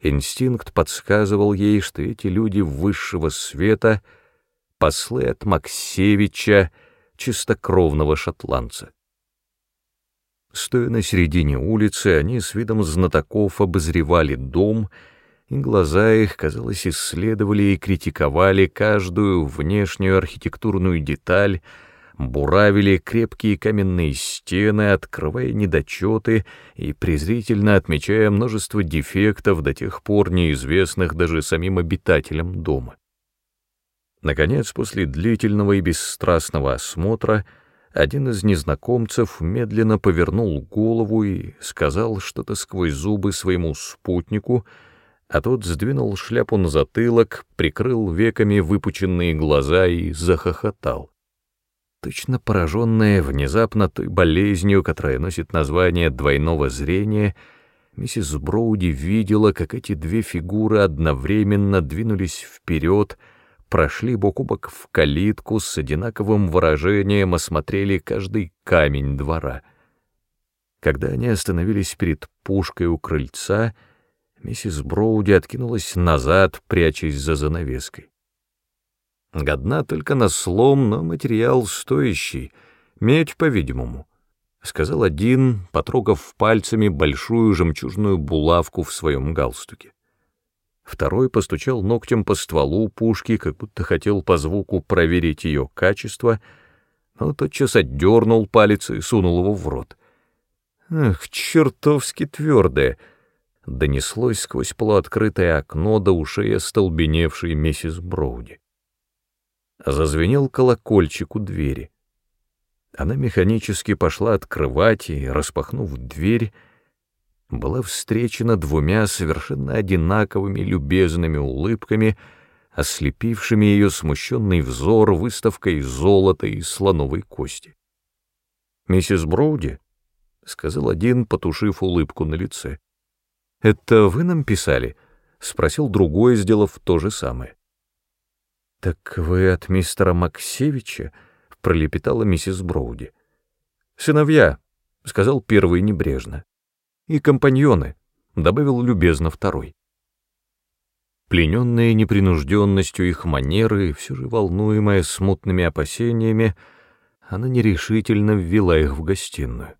Инстинкт подсказывал ей, что эти люди высшего света — послы от Максевича, чистокровного шотландца. Стоя на середине улицы, они с видом знатоков обозревали дом, и глаза их, казалось, исследовали и критиковали каждую внешнюю архитектурную деталь, буравили крепкие каменные стены, открывая недочеты и презрительно отмечая множество дефектов до тех пор неизвестных даже самим обитателям дома. Наконец, после длительного и бесстрастного осмотра, один из незнакомцев медленно повернул голову и сказал что-то сквозь зубы своему спутнику, а тот сдвинул шляпу на затылок, прикрыл веками выпученные глаза и захохотал точно пораженная внезапно той болезнью, которая носит название двойного зрения, миссис Броуди видела, как эти две фигуры одновременно двинулись вперед, прошли бок о бок в калитку с одинаковым выражением, осмотрели каждый камень двора. Когда они остановились перед пушкой у крыльца, миссис Броуди откинулась назад, прячась за занавеской. Годна только на слом, но материал стоящий, медь, по-видимому, — сказал один, потрогав пальцами большую жемчужную булавку в своем галстуке. Второй постучал ногтем по стволу пушки, как будто хотел по звуку проверить ее качество, но тотчас отдернул палец и сунул его в рот. «Ах, чертовски твердое!» — донеслось сквозь полуоткрытое окно до ушей остолбеневшей миссис Броуди. Зазвенел колокольчик у двери. Она механически пошла открывать и, распахнув дверь, была встречена двумя совершенно одинаковыми любезными улыбками, ослепившими ее смущенный взор выставкой золота и слоновой кости. «Миссис Броуди», — сказал один, потушив улыбку на лице. «Это вы нам писали?» — спросил другой, сделав то же самое. «Так вы от мистера Максевича?» — пролепетала миссис Броуди. «Сыновья», — сказал первый небрежно. «И компаньоны», — добавил любезно второй. Плененная непринужденностью их манеры, все же волнуемая смутными опасениями, она нерешительно ввела их в гостиную.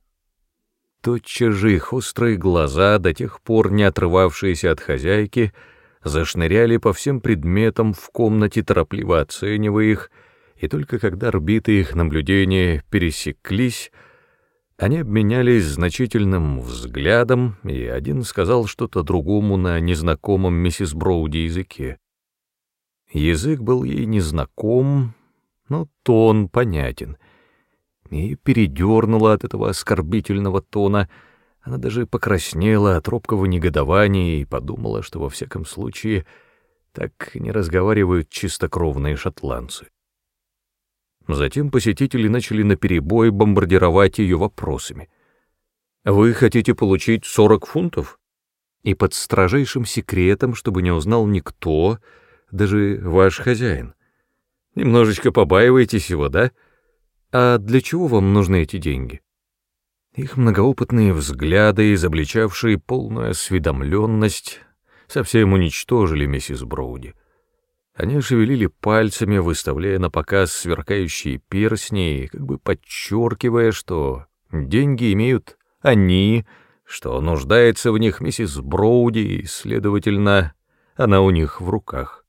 Тотчас же их острые глаза, до тех пор не отрывавшиеся от хозяйки, — зашныряли по всем предметам в комнате, торопливо оценивая их, и только когда орбиты их наблюдения пересеклись, они обменялись значительным взглядом, и один сказал что-то другому на незнакомом миссис Броуди языке. Язык был ей незнаком, но тон понятен, и передернула от этого оскорбительного тона, Она даже покраснела от робкого негодования и подумала, что во всяком случае так не разговаривают чистокровные шотландцы. Затем посетители начали наперебой бомбардировать ее вопросами. «Вы хотите получить 40 фунтов?» И под строжайшим секретом, чтобы не узнал никто, даже ваш хозяин. Немножечко побаиваетесь его, да? А для чего вам нужны эти деньги? Их многоопытные взгляды, изобличавшие полную осведомленность, совсем уничтожили миссис Броуди. Они шевелили пальцами, выставляя на показ сверкающие перстни, как бы подчеркивая, что деньги имеют они, что нуждается в них миссис Броуди, и, следовательно, она у них в руках.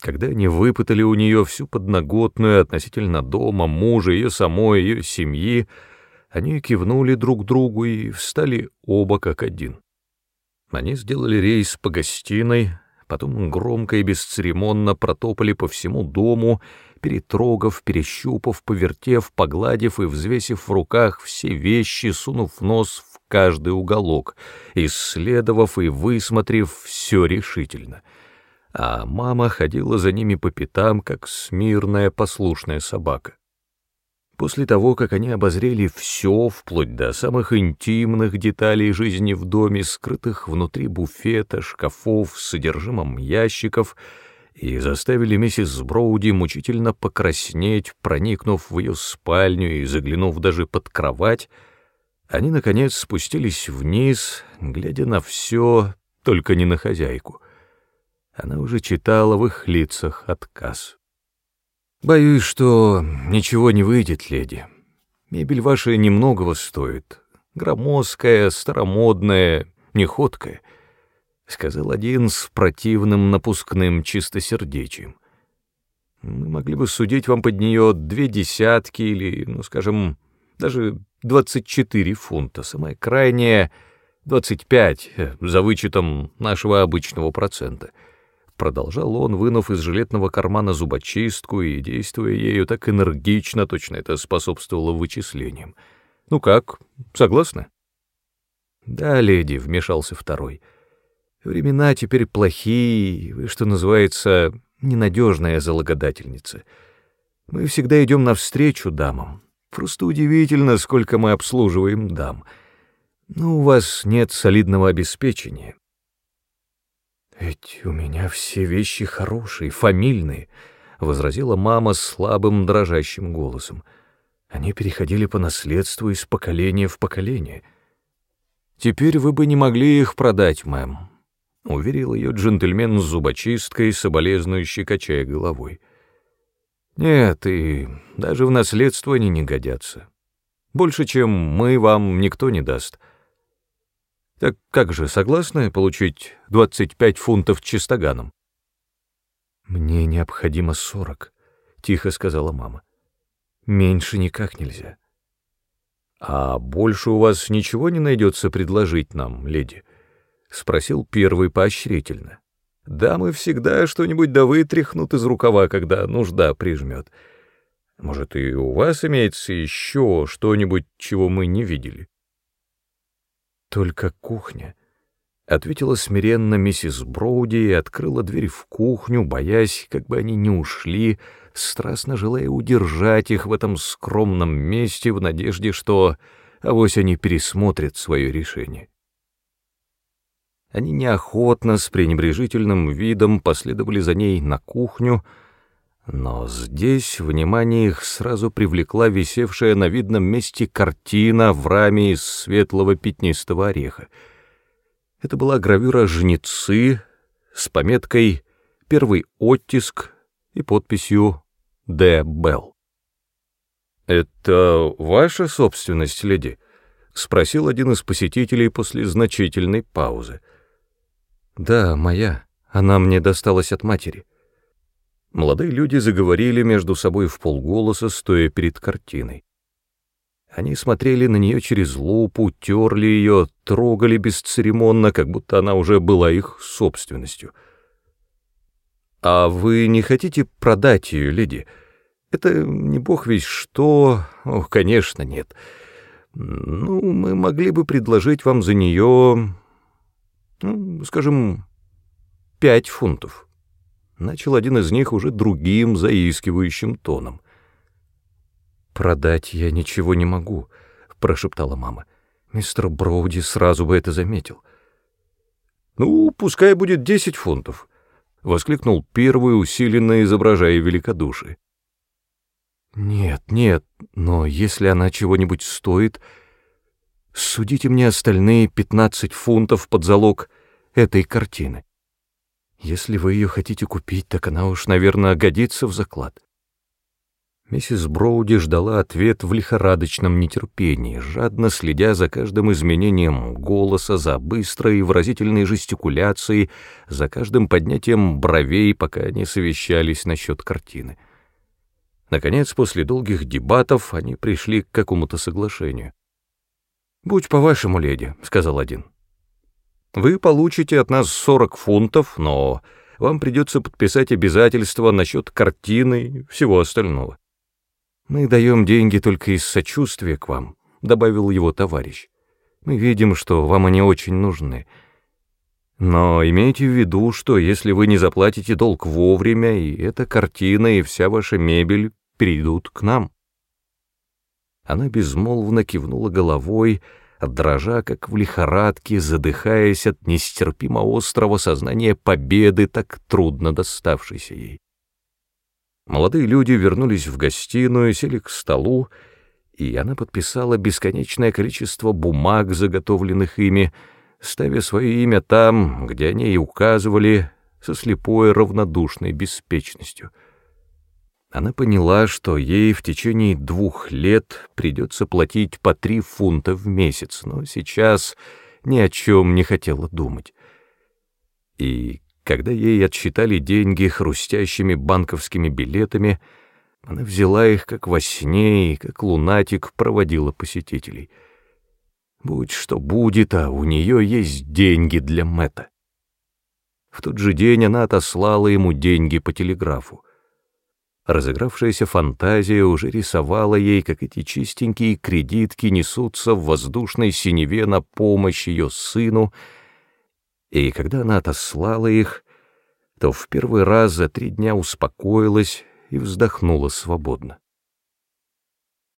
Когда они выпытали у нее всю подноготную относительно дома, мужа, ее самой, ее семьи, они кивнули друг другу и встали оба как один. Они сделали рейс по гостиной, потом громко и бесцеремонно протопали по всему дому, перетрогав, перещупав, повертев, погладив и взвесив в руках все вещи, сунув нос в каждый уголок, исследовав и высмотрев все решительно. А мама ходила за ними по пятам, как смирная послушная собака. После того, как они обозрели все, вплоть до самых интимных деталей жизни в доме, скрытых внутри буфета, шкафов, содержимым ящиков, и заставили миссис Броуди мучительно покраснеть, проникнув в ее спальню и заглянув даже под кровать, они, наконец, спустились вниз, глядя на все, только не на хозяйку. Она уже читала в их лицах отказ. «Боюсь, что ничего не выйдет, леди. Мебель ваша немногого стоит. Громоздкая, старомодная, неходкая», — сказал один с противным напускным чистосердечием. «Мы могли бы судить вам под нее две десятки или, ну, скажем, даже двадцать четыре фунта, самое крайнее — двадцать пять, за вычетом нашего обычного процента». Продолжал он, вынув из жилетного кармана зубочистку и действуя ею так энергично, точно это способствовало вычислениям. «Ну как, согласны?» «Да, леди», — вмешался второй. «Времена теперь плохие, вы, что называется, ненадежная залогодательница. Мы всегда идем навстречу дамам. Просто удивительно, сколько мы обслуживаем дам. Но у вас нет солидного обеспечения. «Ведь у меня все вещи хорошие, фамильные», — возразила мама слабым дрожащим голосом. «Они переходили по наследству из поколения в поколение». «Теперь вы бы не могли их продать, мэм», — уверил ее джентльмен с зубочисткой, соболезнующий, качая головой. «Нет, и даже в наследство они не годятся. Больше, чем мы, вам никто не даст». Так как же, согласны получить 25 фунтов чистоганом? Мне необходимо 40, тихо сказала мама. Меньше никак нельзя. А больше у вас ничего не найдется предложить нам, леди? Спросил первый поощрительно. Дамы всегда что-нибудь да вытряхнут из рукава, когда нужда прижмет. Может, и у вас имеется еще что-нибудь, чего мы не видели? «Только кухня», — ответила смиренно миссис Броуди и открыла дверь в кухню, боясь, как бы они не ушли, страстно желая удержать их в этом скромном месте в надежде, что авось они пересмотрят свое решение. Они неохотно, с пренебрежительным видом последовали за ней на кухню, — но здесь внимание их сразу привлекла висевшая на видном месте картина в раме из светлого пятнистого ореха. Это была гравюра «Жнецы» с пометкой «Первый оттиск» и подписью «Д. Белл». «Это ваша собственность, леди?» — спросил один из посетителей после значительной паузы. «Да, моя. Она мне досталась от матери». Молодые люди заговорили между собой в полголоса, стоя перед картиной. Они смотрели на нее через лупу, терли ее, трогали бесцеремонно, как будто она уже была их собственностью. «А вы не хотите продать ее, леди? Это не бог весь что...» «О, конечно, нет. Ну, мы могли бы предложить вам за нее, ну, скажем, пять фунтов. Начал один из них уже другим заискивающим тоном. «Продать я ничего не могу», — прошептала мама. «Мистер Броуди сразу бы это заметил». «Ну, пускай будет десять фунтов», — воскликнул первый, усиленно изображая великодушие. «Нет, нет, но если она чего-нибудь стоит, судите мне остальные пятнадцать фунтов под залог этой картины. Если вы ее хотите купить, так она уж, наверное, годится в заклад». Миссис Броуди ждала ответ в лихорадочном нетерпении, жадно следя за каждым изменением голоса, за быстрой и выразительной жестикуляцией, за каждым поднятием бровей, пока они совещались насчет картины. Наконец, после долгих дебатов, они пришли к какому-то соглашению. «Будь по-вашему, леди», — сказал один. «Вы получите от нас сорок фунтов, но вам придется подписать обязательства насчет картины и всего остального». «Мы даем деньги только из сочувствия к вам», — добавил его товарищ. «Мы видим, что вам они очень нужны. Но имейте в виду, что если вы не заплатите долг вовремя, и эта картина, и вся ваша мебель перейдут к нам». Она безмолвно кивнула головой, дрожа, как в лихорадке, задыхаясь от нестерпимо острого сознания победы, так трудно доставшейся ей. Молодые люди вернулись в гостиную, сели к столу, и она подписала бесконечное количество бумаг, заготовленных ими, ставя свое имя там, где они и указывали, со слепой равнодушной беспечностью. Она поняла, что ей в течение двух лет придется платить по три фунта в месяц, но сейчас ни о чем не хотела думать. И когда ей отсчитали деньги хрустящими банковскими билетами, она взяла их как во сне и как лунатик проводила посетителей. Будь что будет, а у нее есть деньги для Мэтта. В тот же день она отослала ему деньги по телеграфу. Разыгравшаяся фантазия уже рисовала ей, как эти чистенькие кредитки несутся в воздушной синеве на помощь ее сыну — и когда она отослала их, то в первый раз за три дня успокоилась и вздохнула свободно.